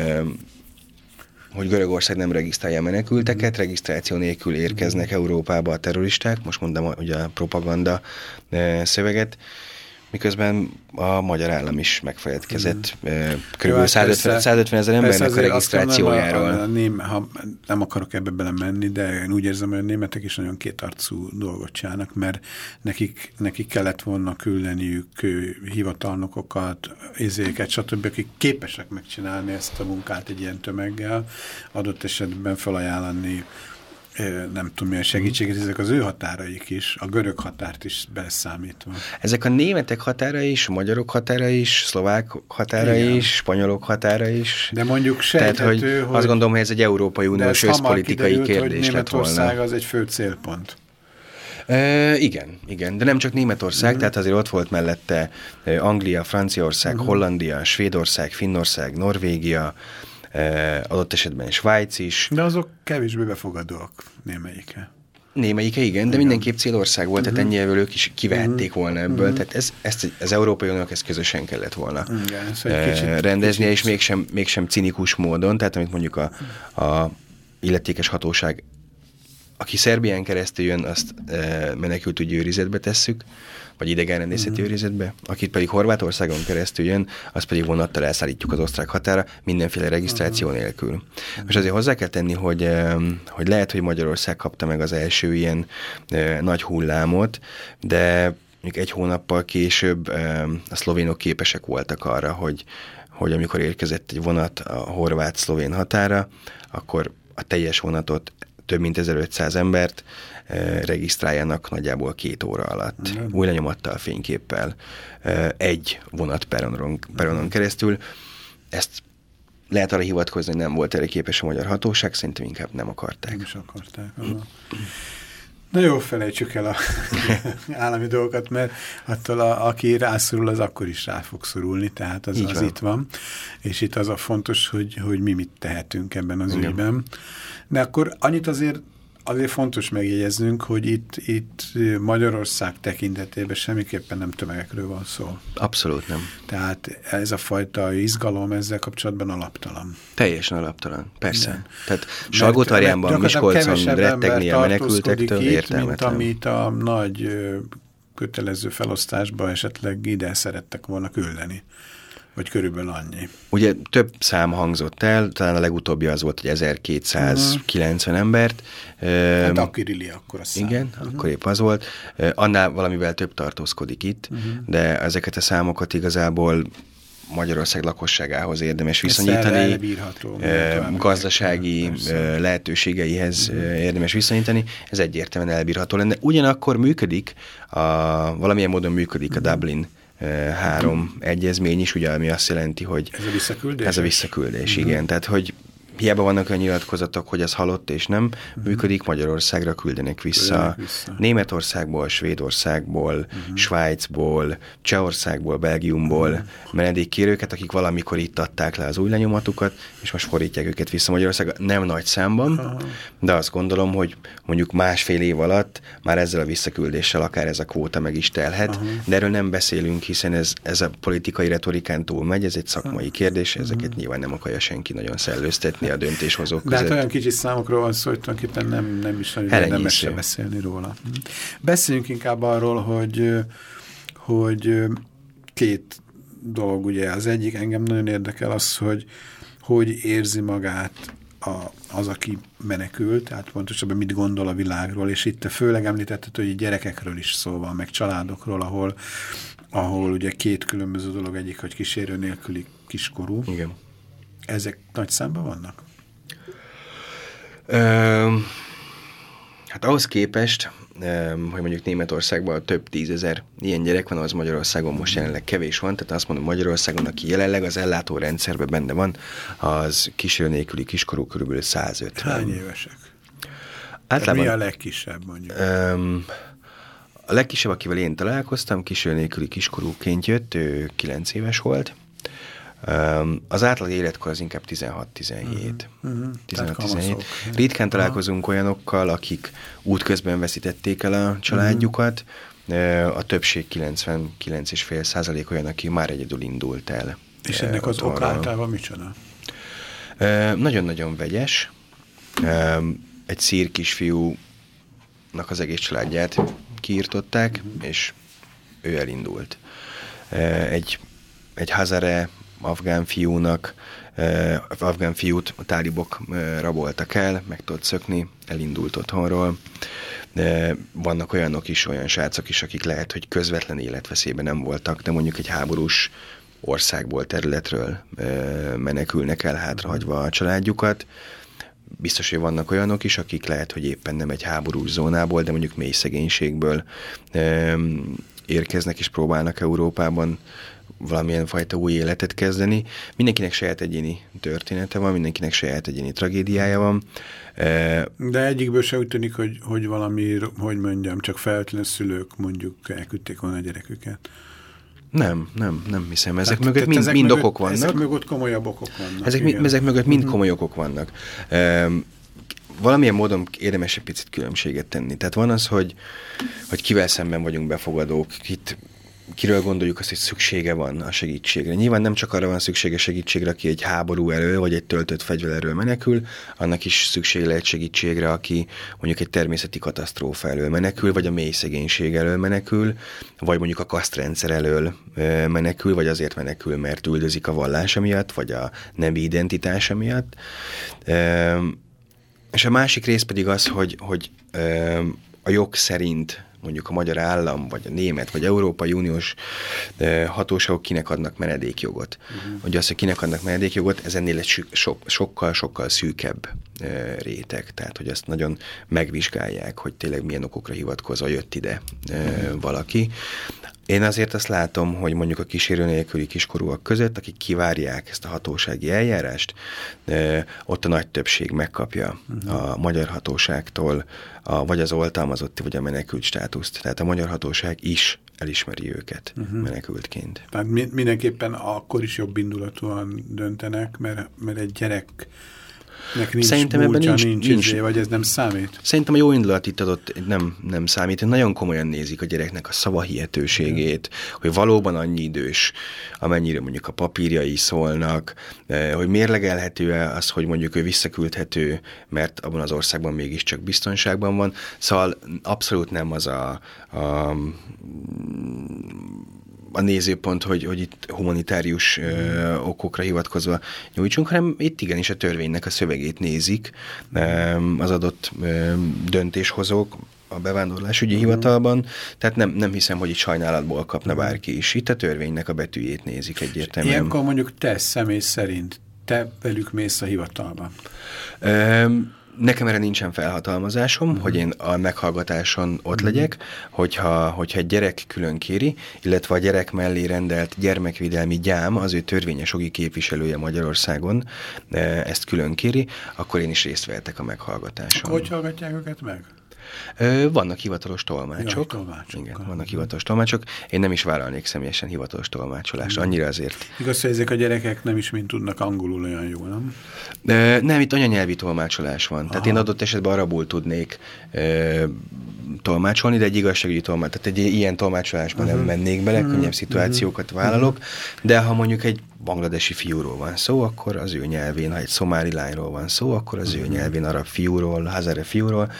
hogy Görögország nem regisztrálja menekülteket, regisztráció nélkül érkeznek Európába a terroristák, most mondom hogy a propaganda szöveget, miközben a magyar állam is megfeledkezett mm. kb. Jó, 150, 150 ezer embernek a regisztrációjáról. A, a, a ném, ha nem akarok ebbe bele menni, de én úgy érzem, hogy a németek is nagyon kétarcú dolgot csinálnak, mert nekik, nekik kellett volna küldeniük hivatalnokokat, izéket, stb., akik képesek megcsinálni ezt a munkát egy ilyen tömeggel, adott esetben felajánlani nem tudom milyen segítséget, ezek az ő határaik is, a görög határt is beszámítva. Ezek a németek határa is, a magyarok határa is, szlovák határa Igen. is, spanyolok határa is. De mondjuk sejthető, Tehát, hogy, hogy... Azt gondolom, hogy ez egy Európai Uniós összpolitikai kérdés hogy lett volna. az egy fő célpont. E, igen, igen, de nem csak Németország, mm. tehát azért ott volt mellette Anglia, Franciaország, mm. Hollandia, Svédország, Finnország, Norvégia, adott esetben Svájc is. De azok kevésbé befogadóak némelyike. Némelyike igen, de igen. mindenképp célország volt, uh -huh. tehát mhm. ennyivel ők is kivehették uh mhm. volna ebből, uh mhm. -huh. tehát ez, ezt az Európai Uniónak ezt közösen kellett volna igen, szóval kicsit, rendeznie, kicsit. és mégsem, mégsem cinikus módon, tehát amit mondjuk a, a illetékes hatóság aki Szerbián keresztül jön, azt e, menekültügyi őrizetbe tesszük, vagy idegenrendészeti mm-hmm. őrizetbe, akit pedig Horvátországon keresztül jön, azt pedig vonattal elszállítjuk az osztrák határa, mindenféle regisztráció uh-huh. nélkül. Uh-huh. És azért hozzá kell tenni, hogy, hogy lehet, hogy Magyarország kapta meg az első ilyen nagy hullámot, de mondjuk egy hónappal később a szlovénok képesek voltak arra, hogy, hogy amikor érkezett egy vonat a horvát-szlovén határa, akkor a teljes vonatot több mint 1500 embert regisztráljanak nagyjából két óra alatt. Mm. Új lenyomattal, fényképpel, eh, egy vonat peronon, peronon keresztül. Ezt lehet arra hivatkozni, hogy nem volt erre képes a magyar hatóság, szerintem inkább nem akarták. Nem is akarták. Aha. Na jó, felejtsük el a állami dolgokat, mert attól, a, aki rászorul, az akkor is rá fog szorulni, tehát az, az itt van. És itt az a fontos, hogy, hogy mi mit tehetünk ebben az Igen. ügyben. De akkor annyit azért azért fontos megjegyeznünk, hogy itt, itt Magyarország tekintetében semmiképpen nem tömegekről van szó. Abszolút nem. Tehát ez a fajta izgalom ezzel kapcsolatban alaptalan. Teljesen alaptalan, persze. De. Tehát Salgótarjánban, Miskolcon rettegni a menekültektől értelmetlen. Mint amit a nagy kötelező felosztásba esetleg ide szerettek volna küldeni vagy körülbelül annyi. Ugye több szám hangzott el, talán a legutóbbi az volt, hogy 1290 uh -huh. embert. Hát a Kirilli akkor a szám. Igen, uh -huh. akkor épp az volt. Annál valamivel több tartózkodik itt, uh -huh. de ezeket a számokat igazából Magyarország lakosságához érdemes viszonyítani, gazdasági lehetőségeihez érdemes viszonyítani, ez egyértelműen elbírható lenne. Ugyanakkor működik, a, valamilyen módon működik a Dublin három egyezmény is, ugye, ami azt jelenti, hogy... Ez a visszaküldés? Ez a visszaküldés, -hmm. igen. Tehát, hogy hiába vannak olyan nyilatkozatok, hogy ez halott és nem uh-huh. működik, Magyarországra küldenek vissza, küldenek vissza. Németországból, Svédországból, uh-huh. Svájcból, Csehországból, Belgiumból uh-huh. menedékkérőket, akik valamikor itt adták le az új lenyomatukat, és most fordítják őket vissza Magyarországra. Nem nagy számban, uh-huh. de azt gondolom, hogy mondjuk másfél év alatt már ezzel a visszaküldéssel akár ez a kvóta meg is telhet, uh-huh. de erről nem beszélünk, hiszen ez, ez a politikai retorikán túl megy, ez egy szakmai uh-huh. kérdés, ezeket nyilván nem akarja senki nagyon szellőztetni a döntéshozók között. De hát olyan kicsi számokról van szó, hogy tulajdonképpen nem, nem is nagyon érdemes se beszélni róla. Beszéljünk inkább arról, hogy, hogy két dolog, ugye az egyik engem nagyon érdekel az, hogy hogy érzi magát a, az, aki menekült, tehát pontosabban mit gondol a világról, és itt főleg említetted, hogy gyerekekről is szó van, meg családokról, ahol, ahol ugye két különböző dolog, egyik, hogy kísérő nélküli kiskorú. Igen. Ezek nagy számban vannak? Ö, hát ahhoz képest, hogy mondjuk Németországban több tízezer ilyen gyerek van, az Magyarországon most jelenleg kevés van, tehát azt mondom Magyarországon, aki jelenleg az ellátó rendszerben benne van, az kísérő nélküli kiskorú körülbelül 150. Hány évesek? Általában, mi a legkisebb mondjuk? Um, a legkisebb, akivel én találkoztam, kísérő nélküli kiskorúként jött, ő 9 éves volt, Az átlag életkor az inkább 16-17. Uh-huh. 16-17. Ritkán találkozunk olyanokkal, akik útközben veszítették el a családjukat, uh-huh. a többség 99,5 százalék olyan, aki már egyedül indult el. És ennek az oka általában micsoda? Nagyon-nagyon vegyes. Egy szír kisfiúnak az egész családját kiirtották, és ő elindult. Egy, egy hazare afgán fiúnak, afgán fiút a tálibok raboltak el, meg tudott szökni, elindult otthonról. De vannak olyanok is, olyan srácok is, akik lehet, hogy közvetlen életveszélyben nem voltak, de mondjuk egy háborús országból, területről menekülnek el hátrahagyva a családjukat. Biztos, hogy vannak olyanok is, akik lehet, hogy éppen nem egy háborús zónából, de mondjuk mély szegénységből érkeznek és próbálnak Európában valamilyen fajta új életet kezdeni. Mindenkinek saját egyéni története van, mindenkinek saját egyéni tragédiája van. De egyikből se úgy tűnik, hogy, hogy valami, hogy mondjam, csak feltlen szülők mondjuk elküldték volna a gyereküket. Nem, nem, nem hiszem. Ezek tehát, mögött mind, ezek mind mögött, okok vannak. Ezek mögött komolyabb okok vannak. Ezek, mi, ezek mögött mind uh-huh. komoly okok vannak. Um, valamilyen módon érdemes egy picit különbséget tenni. Tehát van az, hogy, hogy kivel szemben vagyunk befogadók, itt kiről gondoljuk azt, hogy szüksége van a segítségre. Nyilván nem csak arra van szüksége segítségre, aki egy háború elől, vagy egy töltött fegyver elől menekül, annak is szüksége lehet segítségre, aki mondjuk egy természeti katasztrófa elől menekül, vagy a mély szegénység elől menekül, vagy mondjuk a kasztrendszer elől menekül, vagy azért menekül, mert üldözik a vallása miatt, vagy a nemi identitása miatt. És a másik rész pedig az, hogy, hogy a jog szerint mondjuk a magyar állam, vagy a német, vagy Európai Uniós hatóságok kinek adnak menedékjogot. Uh-huh. Hogy az, hogy kinek adnak menedékjogot, ez ennél egy sokkal-sokkal szűkebb réteg. Tehát, hogy ezt nagyon megvizsgálják, hogy tényleg milyen okokra hivatkozva jött ide valaki. Én azért azt látom, hogy mondjuk a kísérő nélküli kiskorúak között, akik kivárják ezt a hatósági eljárást, ott a nagy többség megkapja uh-huh. a magyar hatóságtól a, vagy az oltalmazotti, vagy a menekült státuszt. Tehát a magyar hatóság is elismeri őket uh-huh. menekültként. Tehát mindenképpen akkor is jobb indulatúan döntenek, mert, mert egy gyerek Nek nincs Szerintem ebben nincs, nincs, nincs izé, vagy ez nem számít? Szerintem a jó indulat itt adott nem, nem számít. Nagyon komolyan nézik a gyereknek a szavahihetőségét, hogy valóban annyi idős, amennyire mondjuk a papírjai szólnak, eh, hogy mérlegelhető-e az, hogy mondjuk ő visszaküldhető, mert abban az országban mégiscsak biztonságban van. Szóval abszolút nem az a, a a nézőpont, hogy, hogy itt humanitárius ö, okokra hivatkozva nyújtsunk, hanem itt igenis a törvénynek a szövegét nézik ö, az adott ö, döntéshozók, a bevándorlásügyi uh-huh. hivatalban, tehát nem, nem hiszem, hogy itt sajnálatból kapna bárki is. Itt a törvénynek a betűjét nézik egyértelműen. Ilyenkor mondjuk te személy szerint, te velük mész a hivatalba? Um, Nekem erre nincsen felhatalmazásom, mm. hogy én a meghallgatáson ott mm. legyek, hogyha, hogyha egy gyerek külön kéri, illetve a gyerek mellé rendelt gyermekvédelmi gyám, az ő törvényes jogi képviselője Magyarországon e, ezt külön kéri, akkor én is részt vehetek a meghallgatáson. Hogy hallgatják őket meg? Vannak hivatalos tolmácsok. Jaj, tolmácsok. Igen, vannak hivatalos tolmácsok. Én nem is vállalnék személyesen hivatalos tolmácsolást, mm. annyira azért. Igaz, hogy ezek a gyerekek nem is mind tudnak angolul olyan jól, nem? Nem, itt anyanyelvi tolmácsolás van. Aha. Tehát én adott esetben arabul tudnék tolmácsolni, de egy igazságügyi tolmács, tehát egy ilyen tolmácsolásban uh-huh. nem mennék bele, uh-huh. könnyebb szituációkat uh-huh. vállalok, de ha mondjuk egy bangladesi fiúról van szó, akkor az ő nyelvén, ha egy szomáli lányról van szó, akkor az ő nyelvén arab fiúról, hazare fiúról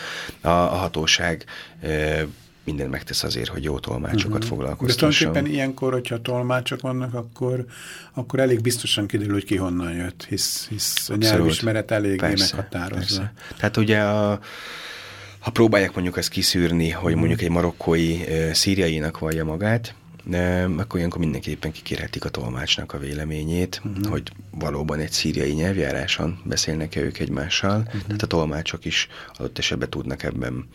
a, a hatóság e, mindent megtesz azért, hogy jó tolmácsokat uh-huh. foglalkoztasson. De tulajdonképpen ilyenkor, hogyha tolmácsok vannak, akkor, akkor elég biztosan kiderül, hogy ki honnan jött, hisz, hisz a nyelvismeret eléggé meghatározza. Persze. Tehát ugye a ha próbálják mondjuk ezt kiszűrni, hogy mhm. mondjuk egy marokkói szíriainak vallja magát, akkor ilyenkor mindenképpen kikérhetik a tolmácsnak a véleményét, uh-huh. hogy valóban egy szíriai nyelvjáráson beszélnek-e ők egymással. Uh-huh. Tehát a tolmácsok is adott esetben tudnak ebben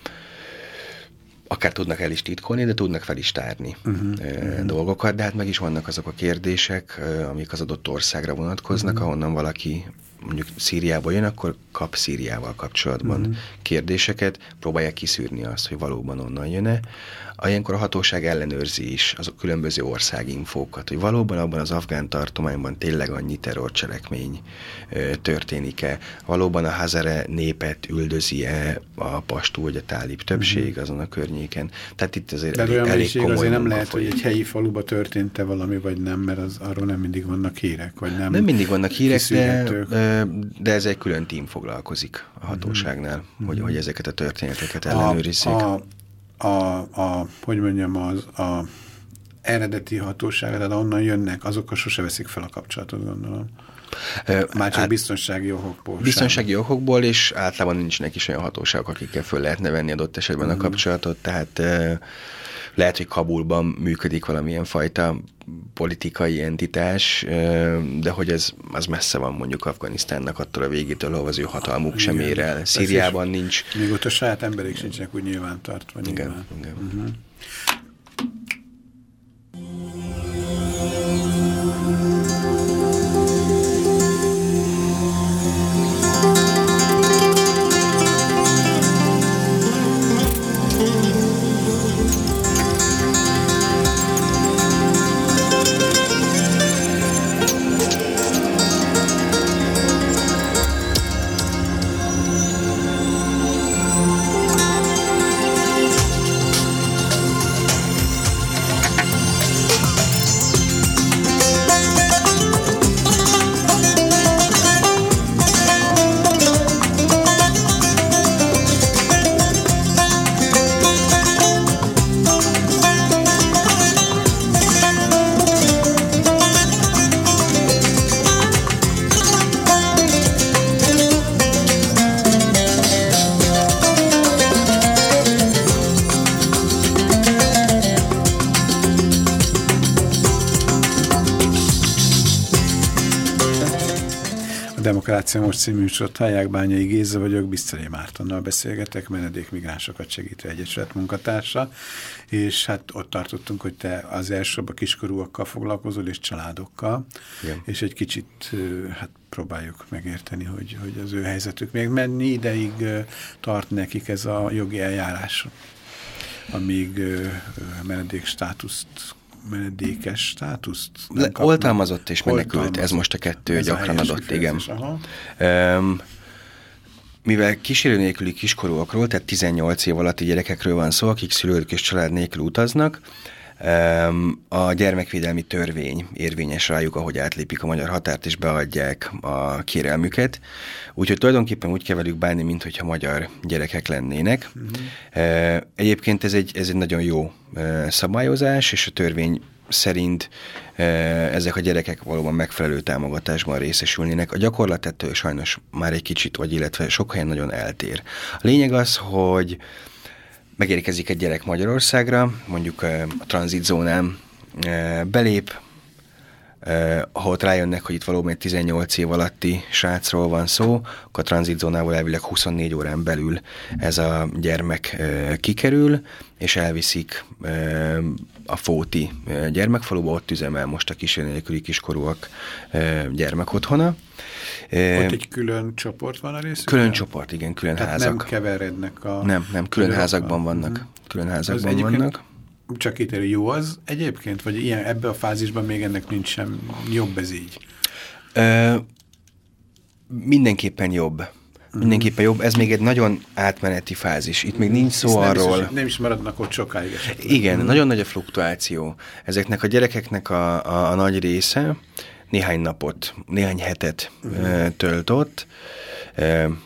akár tudnak el is titkolni, de tudnak fel is tárni uh-huh. dolgokat, de hát meg is vannak azok a kérdések, amik az adott országra vonatkoznak, uh-huh. ahonnan valaki mondjuk Szíriából jön, akkor kap Szíriával kapcsolatban uh-huh. kérdéseket, próbálják kiszűrni azt, hogy valóban onnan jön-e. Ilyenkor a hatóság ellenőrzi is az különböző országinfókat, hogy valóban abban az afgán tartományban tényleg annyi terrorcselekmény történik-e, valóban a Hazare népet üldözi-e a pastú vagy a tálib többség uh-huh. azon a környéken. Tehát itt azért De elég, olyan elég komoly azért nem lehet, folyik. hogy egy helyi faluba történt-e valami, vagy nem, mert az, arról nem mindig vannak hírek, vagy nem Nem mindig vannak hírek, de, de ez egy külön tím foglalkozik a hatóságnál, uh-huh. hogy, hogy ezeket a történeteket ellenőrizzék. A, a a, a hogy mondjam, az a eredeti hatóság, tehát onnan jönnek, azokkal sose veszik fel a kapcsolatot, gondolom. Már csak hát, biztonsági okokból. Biztonsági sem. okokból, és általában nincsenek is olyan hatóságok, akikkel föl lehetne venni adott esetben mm. a mhm. kapcsolatot, tehát lehet, hogy Kabulban működik valamilyen fajta politikai entitás, de hogy ez az messze van mondjuk Afganisztánnak attól a végétől, ahol az ő hatalmuk sem ér el. Szíriában nincs. Még ott a saját emberek sincsenek úgy nyilván tartva. Igen, igen. Uh Demokrácia Most című műsort hallják, Bányai Géza vagyok, Biszteri Mártonnal beszélgetek, menedékmigránsokat segítő egyesület munkatársa, és hát ott tartottunk, hogy te az elsőbb a kiskorúakkal foglalkozol, és családokkal, Igen. és egy kicsit hát próbáljuk megérteni, hogy, hogy az ő helyzetük még mennyi ideig tart nekik ez a jogi eljárás, amíg menedék státuszt menedékes státuszt? Oltalmazott és menekült, oltalmazott. ez most a kettő ez gyakran a adott, igen. Um, mivel kísérő nélküli kiskorúakról, tehát 18 év alatti gyerekekről van szó, akik szülők és család nélkül utaznak, a gyermekvédelmi törvény érvényes rájuk, ahogy átlépik a magyar határt és beadják a kérelmüket. Úgyhogy tulajdonképpen úgy kell velük bánni, mintha magyar gyerekek lennének. Uh-huh. Egyébként ez egy, ez egy nagyon jó szabályozás, és a törvény szerint ezek a gyerekek valóban megfelelő támogatásban részesülnének. A gyakorlat ettől sajnos már egy kicsit, vagy illetve sok helyen nagyon eltér. A lényeg az, hogy megérkezik egy gyerek Magyarországra, mondjuk a tranzitzónán belép, ahol rájönnek, hogy itt valóban egy 18 év alatti srácról van szó, akkor a tranzitzónából elvileg 24 órán belül ez a gyermek kikerül, és elviszik a Fóti gyermekfaluba, ott üzemel most a kísérő nélküli kiskorúak gyermekotthona. Ott egy külön csoport van a részükben? Külön csoport, igen, külön Tehát házak. nem keverednek a... Nem, nem, külön házakban vannak. Mhm. Külön házakban vannak. Csak itt jó az egyébként? Vagy ilyen, ebbe a fázisban még ennek nincs sem jobb ez így? Ö, mindenképpen jobb. Mhm. Mindenképpen jobb. Ez még egy nagyon átmeneti fázis. Itt még nincs szó nem arról... Is, nem is maradnak ott sokáig esetleg. Igen, hmm. nagyon nagy a fluktuáció. Ezeknek a gyerekeknek a, a, a nagy része néhány napot, néhány hetet uh-huh. tölt ott,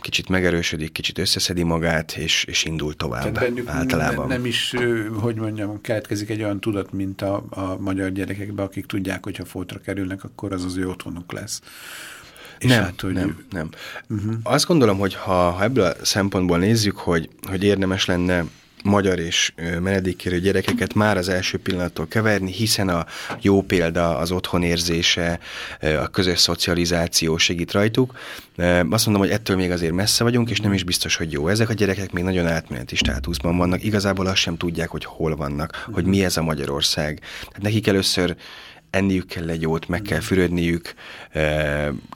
kicsit megerősödik, kicsit összeszedi magát, és, és indul tovább Tehát általában. Nem, nem is, hogy mondjam, keletkezik egy olyan tudat, mint a, a magyar gyerekekben, akik tudják, hogy ha fótra kerülnek, akkor az az ő otthonuk lesz. És nem, hát, hogy nem, nem. Uh-huh. Azt gondolom, hogy ha, ha ebből a szempontból nézzük, hogy, hogy érdemes lenne magyar és menedékkérő gyerekeket már az első pillanattól keverni, hiszen a jó példa, az otthonérzése, a közös szocializáció segít rajtuk. Azt mondom, hogy ettől még azért messze vagyunk, és nem is biztos, hogy jó. Ezek a gyerekek még nagyon átmeneti státuszban vannak, igazából azt sem tudják, hogy hol vannak, hogy mi ez a Magyarország. Tehát nekik először enniük kell egy jót, meg kell fürödniük,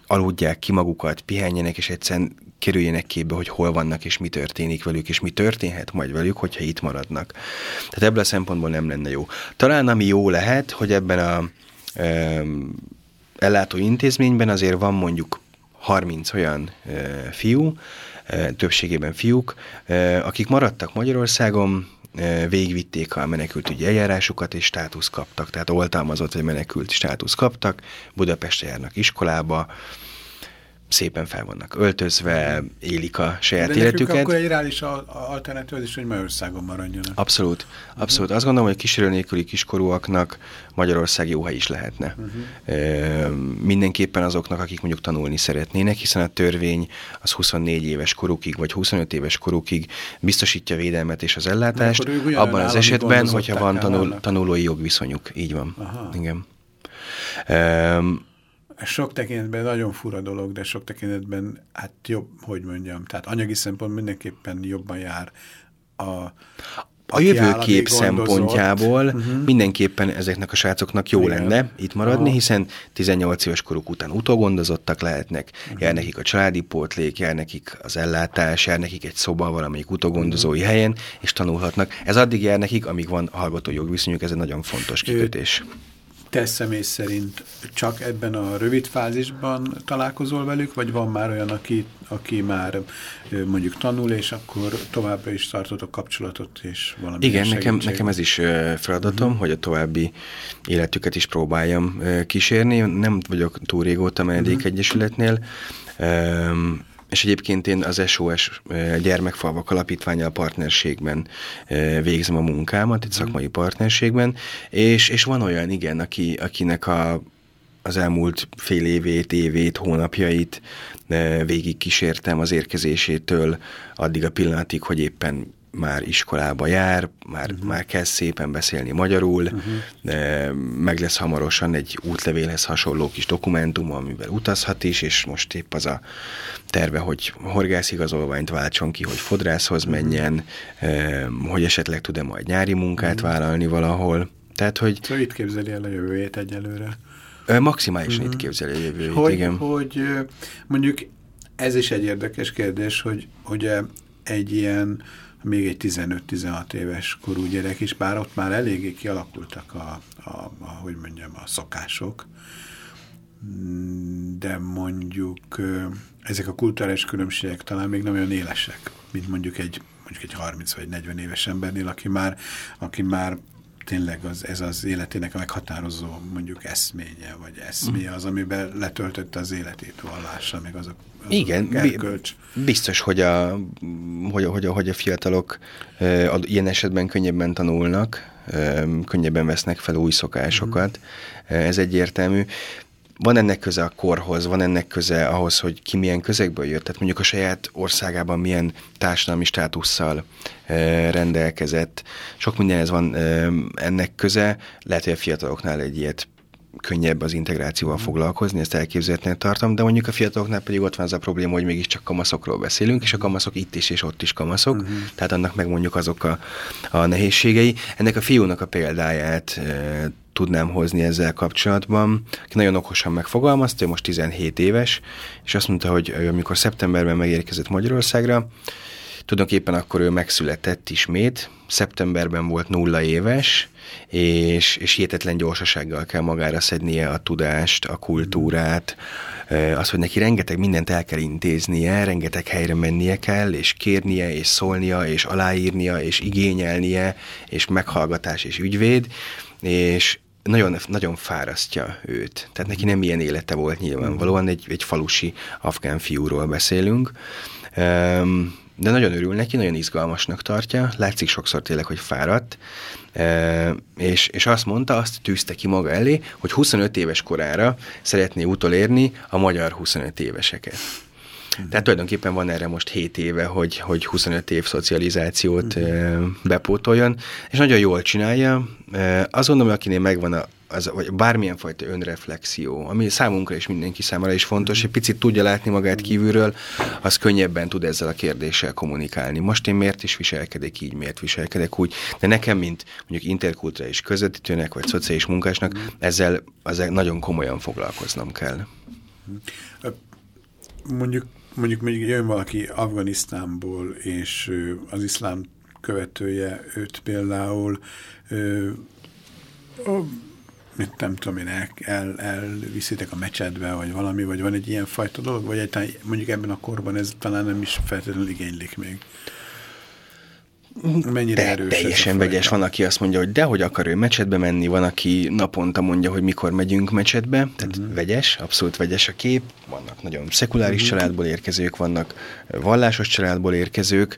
aludják ki magukat, pihenjenek, és egyszerűen kerüljenek képbe, hogy hol vannak, és mi történik velük, és mi történhet majd velük, hogyha itt maradnak. Tehát ebből a szempontból nem lenne jó. Talán ami jó lehet, hogy ebben a e, ellátó intézményben azért van mondjuk 30 olyan e, fiú, e, többségében fiúk, e, akik maradtak Magyarországon, végigvitték a menekültügyi eljárásukat, és státusz kaptak, tehát oltalmazott vagy menekült státusz kaptak, Budapestre járnak iskolába, szépen fel vannak öltözve, élik a saját De életüket. akkor egy reális alternatív is, hogy Magyarországon maradjanak. Abszolút. Abszolút. Azt gondolom, hogy kísérő nélküli kiskorúaknak Magyarország jó hely is lehetne. Uh -huh. e, mindenképpen azoknak, akik mondjuk tanulni szeretnének, hiszen a törvény az 24 éves korukig, vagy 25 éves korukig biztosítja a védelmet és az ellátást. Abban az esetben, hogyha van tanul, tanulói jogviszonyuk. Így van. Aha. Igen. E, sok tekintetben nagyon fura dolog, de sok tekintetben hát jobb, hogy mondjam, tehát anyagi szempont mindenképpen jobban jár a a jövőkép szempontjából uh mhm. -huh. mindenképpen ezeknek a srácoknak jó Igen. lenne itt maradni, Aha. hiszen 18 éves koruk után utógondozottak lehetnek, uh mhm. -huh. jár nekik a családi pótlék, jár nekik az ellátás, jár nekik egy szoba valamelyik utógondozói uh mhm. -huh. helyen, és tanulhatnak. Ez addig jár nekik, amíg van hallgató jogviszonyuk, ez egy nagyon fontos kikötés. Ő te személy szerint csak ebben a rövid fázisban találkozol velük, vagy van már olyan, aki, aki már mondjuk tanul, és akkor továbbra is tartotok kapcsolatot, és valami Igen, nekem, nekem ez is feladatom, uh mhm. -huh. hogy a további életüket is próbáljam kísérni. Nem vagyok túl régóta menedékegyesületnél, uh -huh és egyébként én az SOS gyermekfalvak alapítványal partnerségben végzem a munkámat, egy szakmai partnerségben, és, és van olyan, igen, aki, akinek a, az elmúlt fél évét, évét, hónapjait végig kísértem az érkezésétől addig a pillanatig, hogy éppen már iskolába jár, már, uh-huh. már kezd szépen beszélni magyarul, uh-huh. meg lesz hamarosan egy útlevélhez hasonló kis dokumentum, amivel utazhat is, és most épp az a terve, hogy horgászigazolványt váltson ki, hogy fodrászhoz uh-huh. menjen, hogy esetleg tud-e majd nyári munkát uh-huh. vállalni valahol. Tehát, hogy... Szóval itt képzeli el a jövőjét egyelőre. Maximálisan uh-huh. itt képzeli a jövőjét, hogy, igen. Hogy mondjuk ez is egy érdekes kérdés, hogy ugye egy ilyen még egy 15-16 éves korú gyerek is, bár ott már eléggé kialakultak a, a, a hogy mondjam, a szokások, de mondjuk ezek a kulturális különbségek talán még nem olyan élesek, mint mondjuk egy, mondjuk egy 30 vagy 40 éves embernél, aki már, aki már tényleg az, ez az életének a meghatározó mondjuk eszménye, vagy eszméje az, amiben letöltötte az életét vallása, meg azok, azok Igen, erkölcs. biztos, hogy a, hogy, hogy, hogy a fiatalok uh, ilyen esetben könnyebben tanulnak, uh, könnyebben vesznek fel új szokásokat, mm. ez egyértelmű van ennek köze a korhoz, van ennek köze ahhoz, hogy ki milyen közegből jött, tehát mondjuk a saját országában milyen társadalmi státusszal e, rendelkezett. Sok mindenhez van e, ennek köze, lehet, hogy a fiataloknál egy ilyet könnyebb az integrációval mhm. foglalkozni, ezt elképzelhetően tartom, de mondjuk a fiataloknál pedig ott van az a probléma, hogy mégiscsak kamaszokról beszélünk, és a kamaszok itt is és ott is kamaszok, uh-huh. tehát annak meg mondjuk azok a, a nehézségei. Ennek a fiúnak a példáját e, tudnám hozni ezzel kapcsolatban, aki nagyon okosan megfogalmazta, ő most 17 éves, és azt mondta, hogy amikor szeptemberben megérkezett Magyarországra, tulajdonképpen akkor ő megszületett ismét, szeptemberben volt nulla éves, és, és hihetetlen gyorsasággal kell magára szednie a tudást, a kultúrát, az, hogy neki rengeteg mindent el kell intéznie, rengeteg helyre mennie kell, és kérnie, és szólnia, és aláírnia, és igényelnie, és meghallgatás, és ügyvéd, és nagyon, nagyon fárasztja őt. Tehát neki nem ilyen élete volt nyilvánvalóan, egy, egy falusi afgán fiúról beszélünk. De nagyon örül neki, nagyon izgalmasnak tartja, látszik sokszor tényleg, hogy fáradt, és, és azt mondta, azt tűzte ki maga elé, hogy 25 éves korára szeretné utolérni a magyar 25 éveseket. Tehát tulajdonképpen van erre most 7 éve, hogy, hogy 25 év szocializációt uh-huh. bepótoljon, és nagyon jól csinálja. Azt gondolom, hogy akinél megvan a, az, vagy bármilyen fajta önreflexió, ami számunkra és mindenki számára is fontos, egy picit tudja látni magát kívülről, az könnyebben tud ezzel a kérdéssel kommunikálni. Most én miért is viselkedek így, miért viselkedek úgy, de nekem, mint mondjuk interkulturális közvetítőnek, vagy szociális munkásnak, ezzel, ezzel nagyon komolyan foglalkoznom kell. Mondjuk, mondjuk, mondjuk jön valaki Afganisztánból, és az iszlám követője őt például mit nem tudom én, el, el, elviszitek a mecsetbe, vagy valami, vagy van egy ilyen fajta dolog, vagy egy, mondjuk ebben a korban ez talán nem is feltétlenül igénylik még. Mennyire erős teljesen vegyes. Van, aki azt mondja, hogy dehogy akar ő mecsetbe menni, van, aki naponta mondja, hogy mikor megyünk mecsetbe, tehát uh-huh. vegyes, abszolút vegyes a kép. Vannak nagyon szekuláris uh-huh. családból érkezők, vannak vallásos családból érkezők.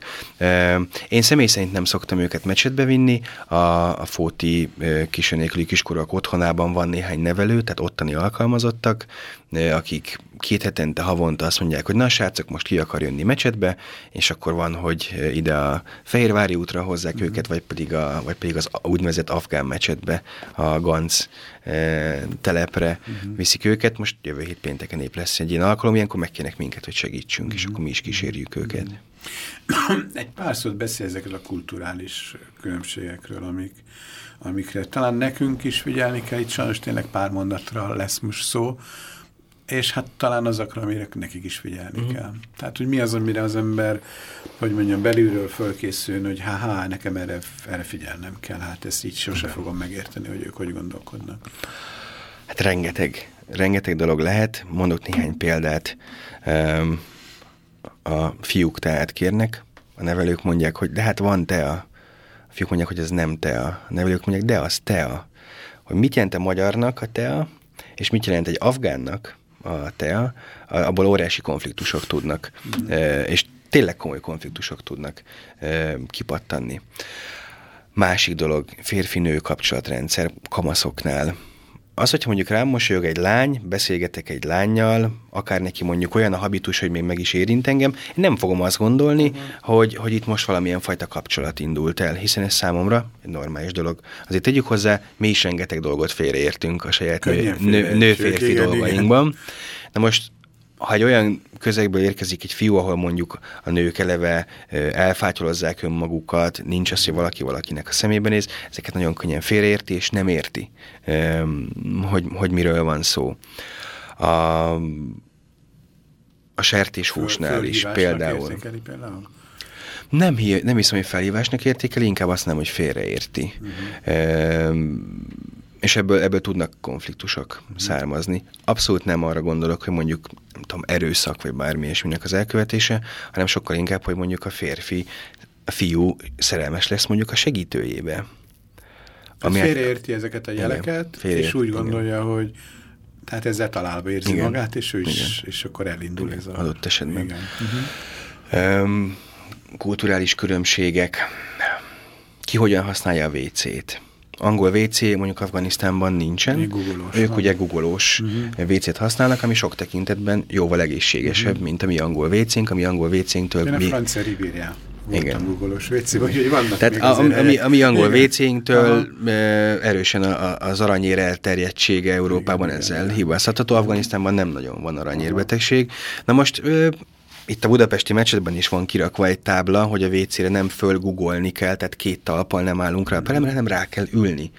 Én személy szerint nem szoktam őket mecsetbe vinni. A, a Fóti kisönéküli kiskorúak otthonában van néhány nevelő, tehát ottani alkalmazottak, akik két hetente, havonta azt mondják, hogy na srácok, most ki akar jönni mecsetbe, és akkor van, hogy ide a Fehérvári útra hozzák uh-huh. őket, vagy pedig, a, vagy pedig az úgynevezett afgán mecsetbe, a Ganz e, telepre uh-huh. viszik őket. Most jövő hét pénteken épp lesz egy ilyen alkalom, ilyenkor megkérnek minket, hogy segítsünk, uh-huh. és akkor mi is kísérjük őket. Uh-huh. Egy pár szót beszél ezekről a kulturális különbségekről, amik, amikre talán nekünk is figyelni kell, itt sajnos tényleg pár mondatra lesz most szó, és hát talán azokra, amire nekik is figyelni uh-huh. kell. Tehát, hogy mi az, amire az ember, hogy mondjam, belülről fölkészül, hogy ha nekem erre, erre figyelnem kell, hát ezt így sose fogom megérteni, hogy ők hogy gondolkodnak. Hát rengeteg, rengeteg dolog lehet. Mondok néhány példát. A fiúk teát kérnek, a nevelők mondják, hogy de hát van tea. A fiúk mondják, hogy ez nem tea. A nevelők mondják, de az tea. Hogy mit jelent a magyarnak a tea, és mit jelent egy afgánnak, a TEA, abból óriási konfliktusok tudnak, mm. és tényleg komoly konfliktusok tudnak kipattanni. Másik dolog, férfi-nő kapcsolatrendszer kamaszoknál az, hogyha mondjuk rám mosolyog egy lány, beszélgetek egy lányjal, akár neki mondjuk olyan a habitus, hogy még meg is érint engem, én nem fogom azt gondolni, uh-huh. hogy, hogy itt most valamilyen fajta kapcsolat indult el, hiszen ez számomra egy normális dolog. Azért tegyük hozzá, mi is rengeteg dolgot félreértünk a saját nő, nő, nő-férfi dolgainkban. Igen. Na most ha egy olyan közegből érkezik egy fiú, ahol mondjuk a nők eleve elfátyolozzák önmagukat, nincs az, hogy valaki valakinek a szemében néz, ezeket nagyon könnyen félreérti, és nem érti, hogy, hogy miről van szó. A, a sertéshúsnál is például. például? Nem, nem hiszem, hogy felhívásnak értékeli, inkább azt nem, hogy félreérti. Uh-huh és ebből, ebből tudnak konfliktusok származni. Abszolút nem arra gondolok, hogy mondjuk nem tudom, erőszak vagy bármi ilyesminek az elkövetése, hanem sokkal inkább, hogy mondjuk a férfi, a fiú szerelmes lesz mondjuk a segítőjébe. Ami félreérti ezeket a jeleket, igen, és úgy gondolja, igen. hogy tehát ezzel találva érzi igen. magát, és ő is, és akkor elindul igen. ez a... Adott esetben. Igen. Uh-huh. Um, kulturális különbségek. Ki hogyan használja a WC-t? Angol WC mondjuk Afganisztánban nincsen. Googolós, ők ugye googolós uh-huh. WC-t használnak, ami sok tekintetben jóval egészségesebb, uh-huh. mint a mi angol WC-nk, ami angol WC-nktől... Én a mi... francia rivérjá igen. googolós WC, vagy vannak Tehát a, a, mi, a mi angol WC-nktől erősen a, az aranyér elterjedtsége Európában igen, ezzel hibázható. Afganisztánban nem nagyon van aranyérbetegség. Na most itt a budapesti mecsetben is van kirakva egy tábla, hogy a WC-re nem fölgugolni kell, tehát két talpal nem állunk rá a peremre, hanem rá kell ülni.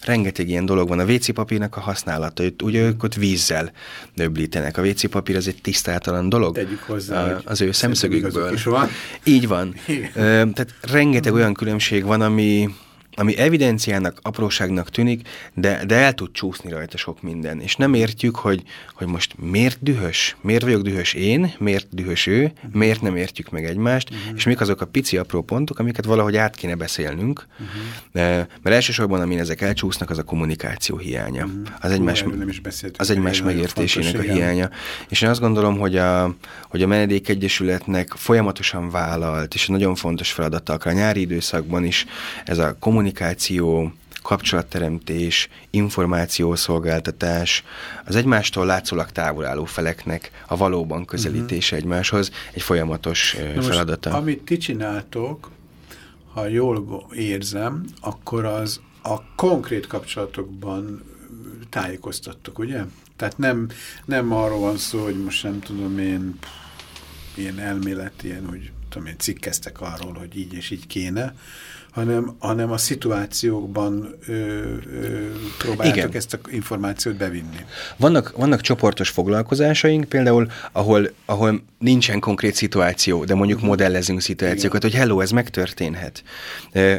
Rengeteg ilyen dolog van. A WC papírnak a használata, ugye ők ott vízzel nöblítenek. A WC papír az egy tisztátalan dolog. Tegyük hozzá, a, az ő szemszögükből. Így van. E, tehát rengeteg olyan különbség van, ami ami evidenciának, apróságnak tűnik, de, de el tud csúszni rajta sok minden. És nem értjük, hogy, hogy most miért dühös, miért vagyok dühös én, miért dühös ő, miért nem értjük meg egymást, uh-huh. és mik azok a pici apró pontok, amiket valahogy át kéne beszélnünk. Uh-huh. Mert elsősorban, amin ezek elcsúsznak, az a kommunikáció hiánya. Uh-huh. Az egymás, az egymás megértésének fontos, a hiánya. És én azt gondolom, hogy a, hogy a Menedék Egyesületnek folyamatosan vállalt, és nagyon fontos feladata, akár a nyári időszakban is, ez a kommunikáció kommunikáció, kapcsolatteremtés, információszolgáltatás, az egymástól látszólag távol álló feleknek a valóban közelítése uh-huh. egymáshoz egy folyamatos Na feladata. Most, amit ti csináltok, ha jól érzem, akkor az a konkrét kapcsolatokban tájékoztattok, ugye? Tehát nem, nem arról van szó, hogy most nem tudom én ilyen elmélet, ilyen, hogy tudom én, cikkeztek arról, hogy így és így kéne, hanem, hanem a szituációkban ö, ö, próbáljátok Igen. ezt az információt bevinni. Vannak, vannak csoportos foglalkozásaink, például, ahol, ahol nincsen konkrét szituáció, de mondjuk uh-huh. modellezünk szituációkat, Igen. hogy hello, ez megtörténhet.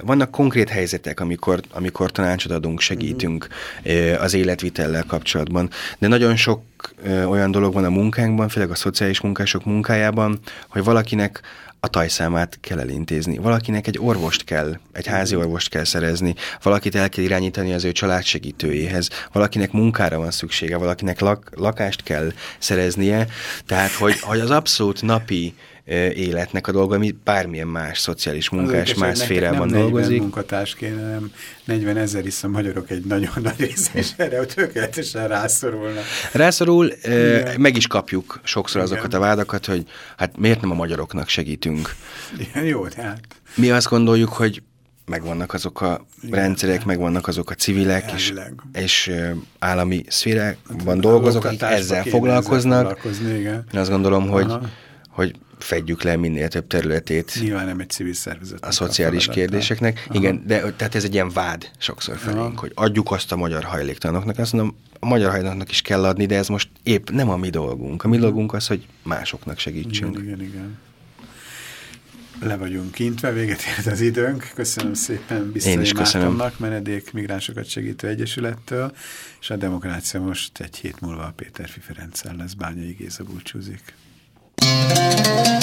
Vannak konkrét helyzetek, amikor, amikor tanácsot adunk, segítünk uh-huh. az életvitellel kapcsolatban, de nagyon sok olyan dolog van a munkánkban, főleg a szociális munkások munkájában, hogy valakinek a tajszámát kell elintézni. Valakinek egy orvost kell, egy házi orvost kell szerezni, valakit el kell irányítani az ő családsegítőjéhez, valakinek munkára van szüksége, valakinek lak, lakást kell szereznie, tehát hogy, hogy az abszolút napi életnek a dolga, ami bármilyen más szociális munkás, más szférában dolgozik. Munkatárs kéne, nem 40 ezer, hisz a magyarok egy nagyon nagy része, és erre tökéletesen rászorulna. Rászorul, Igen. meg is kapjuk sokszor Igen. azokat a vádakat, hogy hát miért nem a magyaroknak segítünk. Igen, jó, tehát. Mi azt gondoljuk, hogy megvannak azok a Igen, rendszerek, megvannak azok a civilek, és, és állami szférákban hát, dolgozók, akik ezzel foglalkoznak. Ezzel. Én azt gondolom, Aha. hogy, hogy fedjük le minél több területét. Nyilván nem egy civil szervezet. A szociális a kérdéseknek. Aha. Igen, de tehát ez egy ilyen vád sokszor felénk, Aha. hogy adjuk azt a magyar hajléktalanoknak. Azt mondom, a magyar hajléktalanoknak is kell adni, de ez most épp nem a mi dolgunk. A mi dolgunk az, hogy másoknak segítsünk. Igen, igen, igen. Le vagyunk kintve, véget ért az időnk. Köszönöm szépen Biztos is köszönöm. Menedék Migránsokat Segítő Egyesülettől, és a Demokrácia most egy hét múlva a Péter Ferenccel lesz Bányai Géza búcsúzik. Música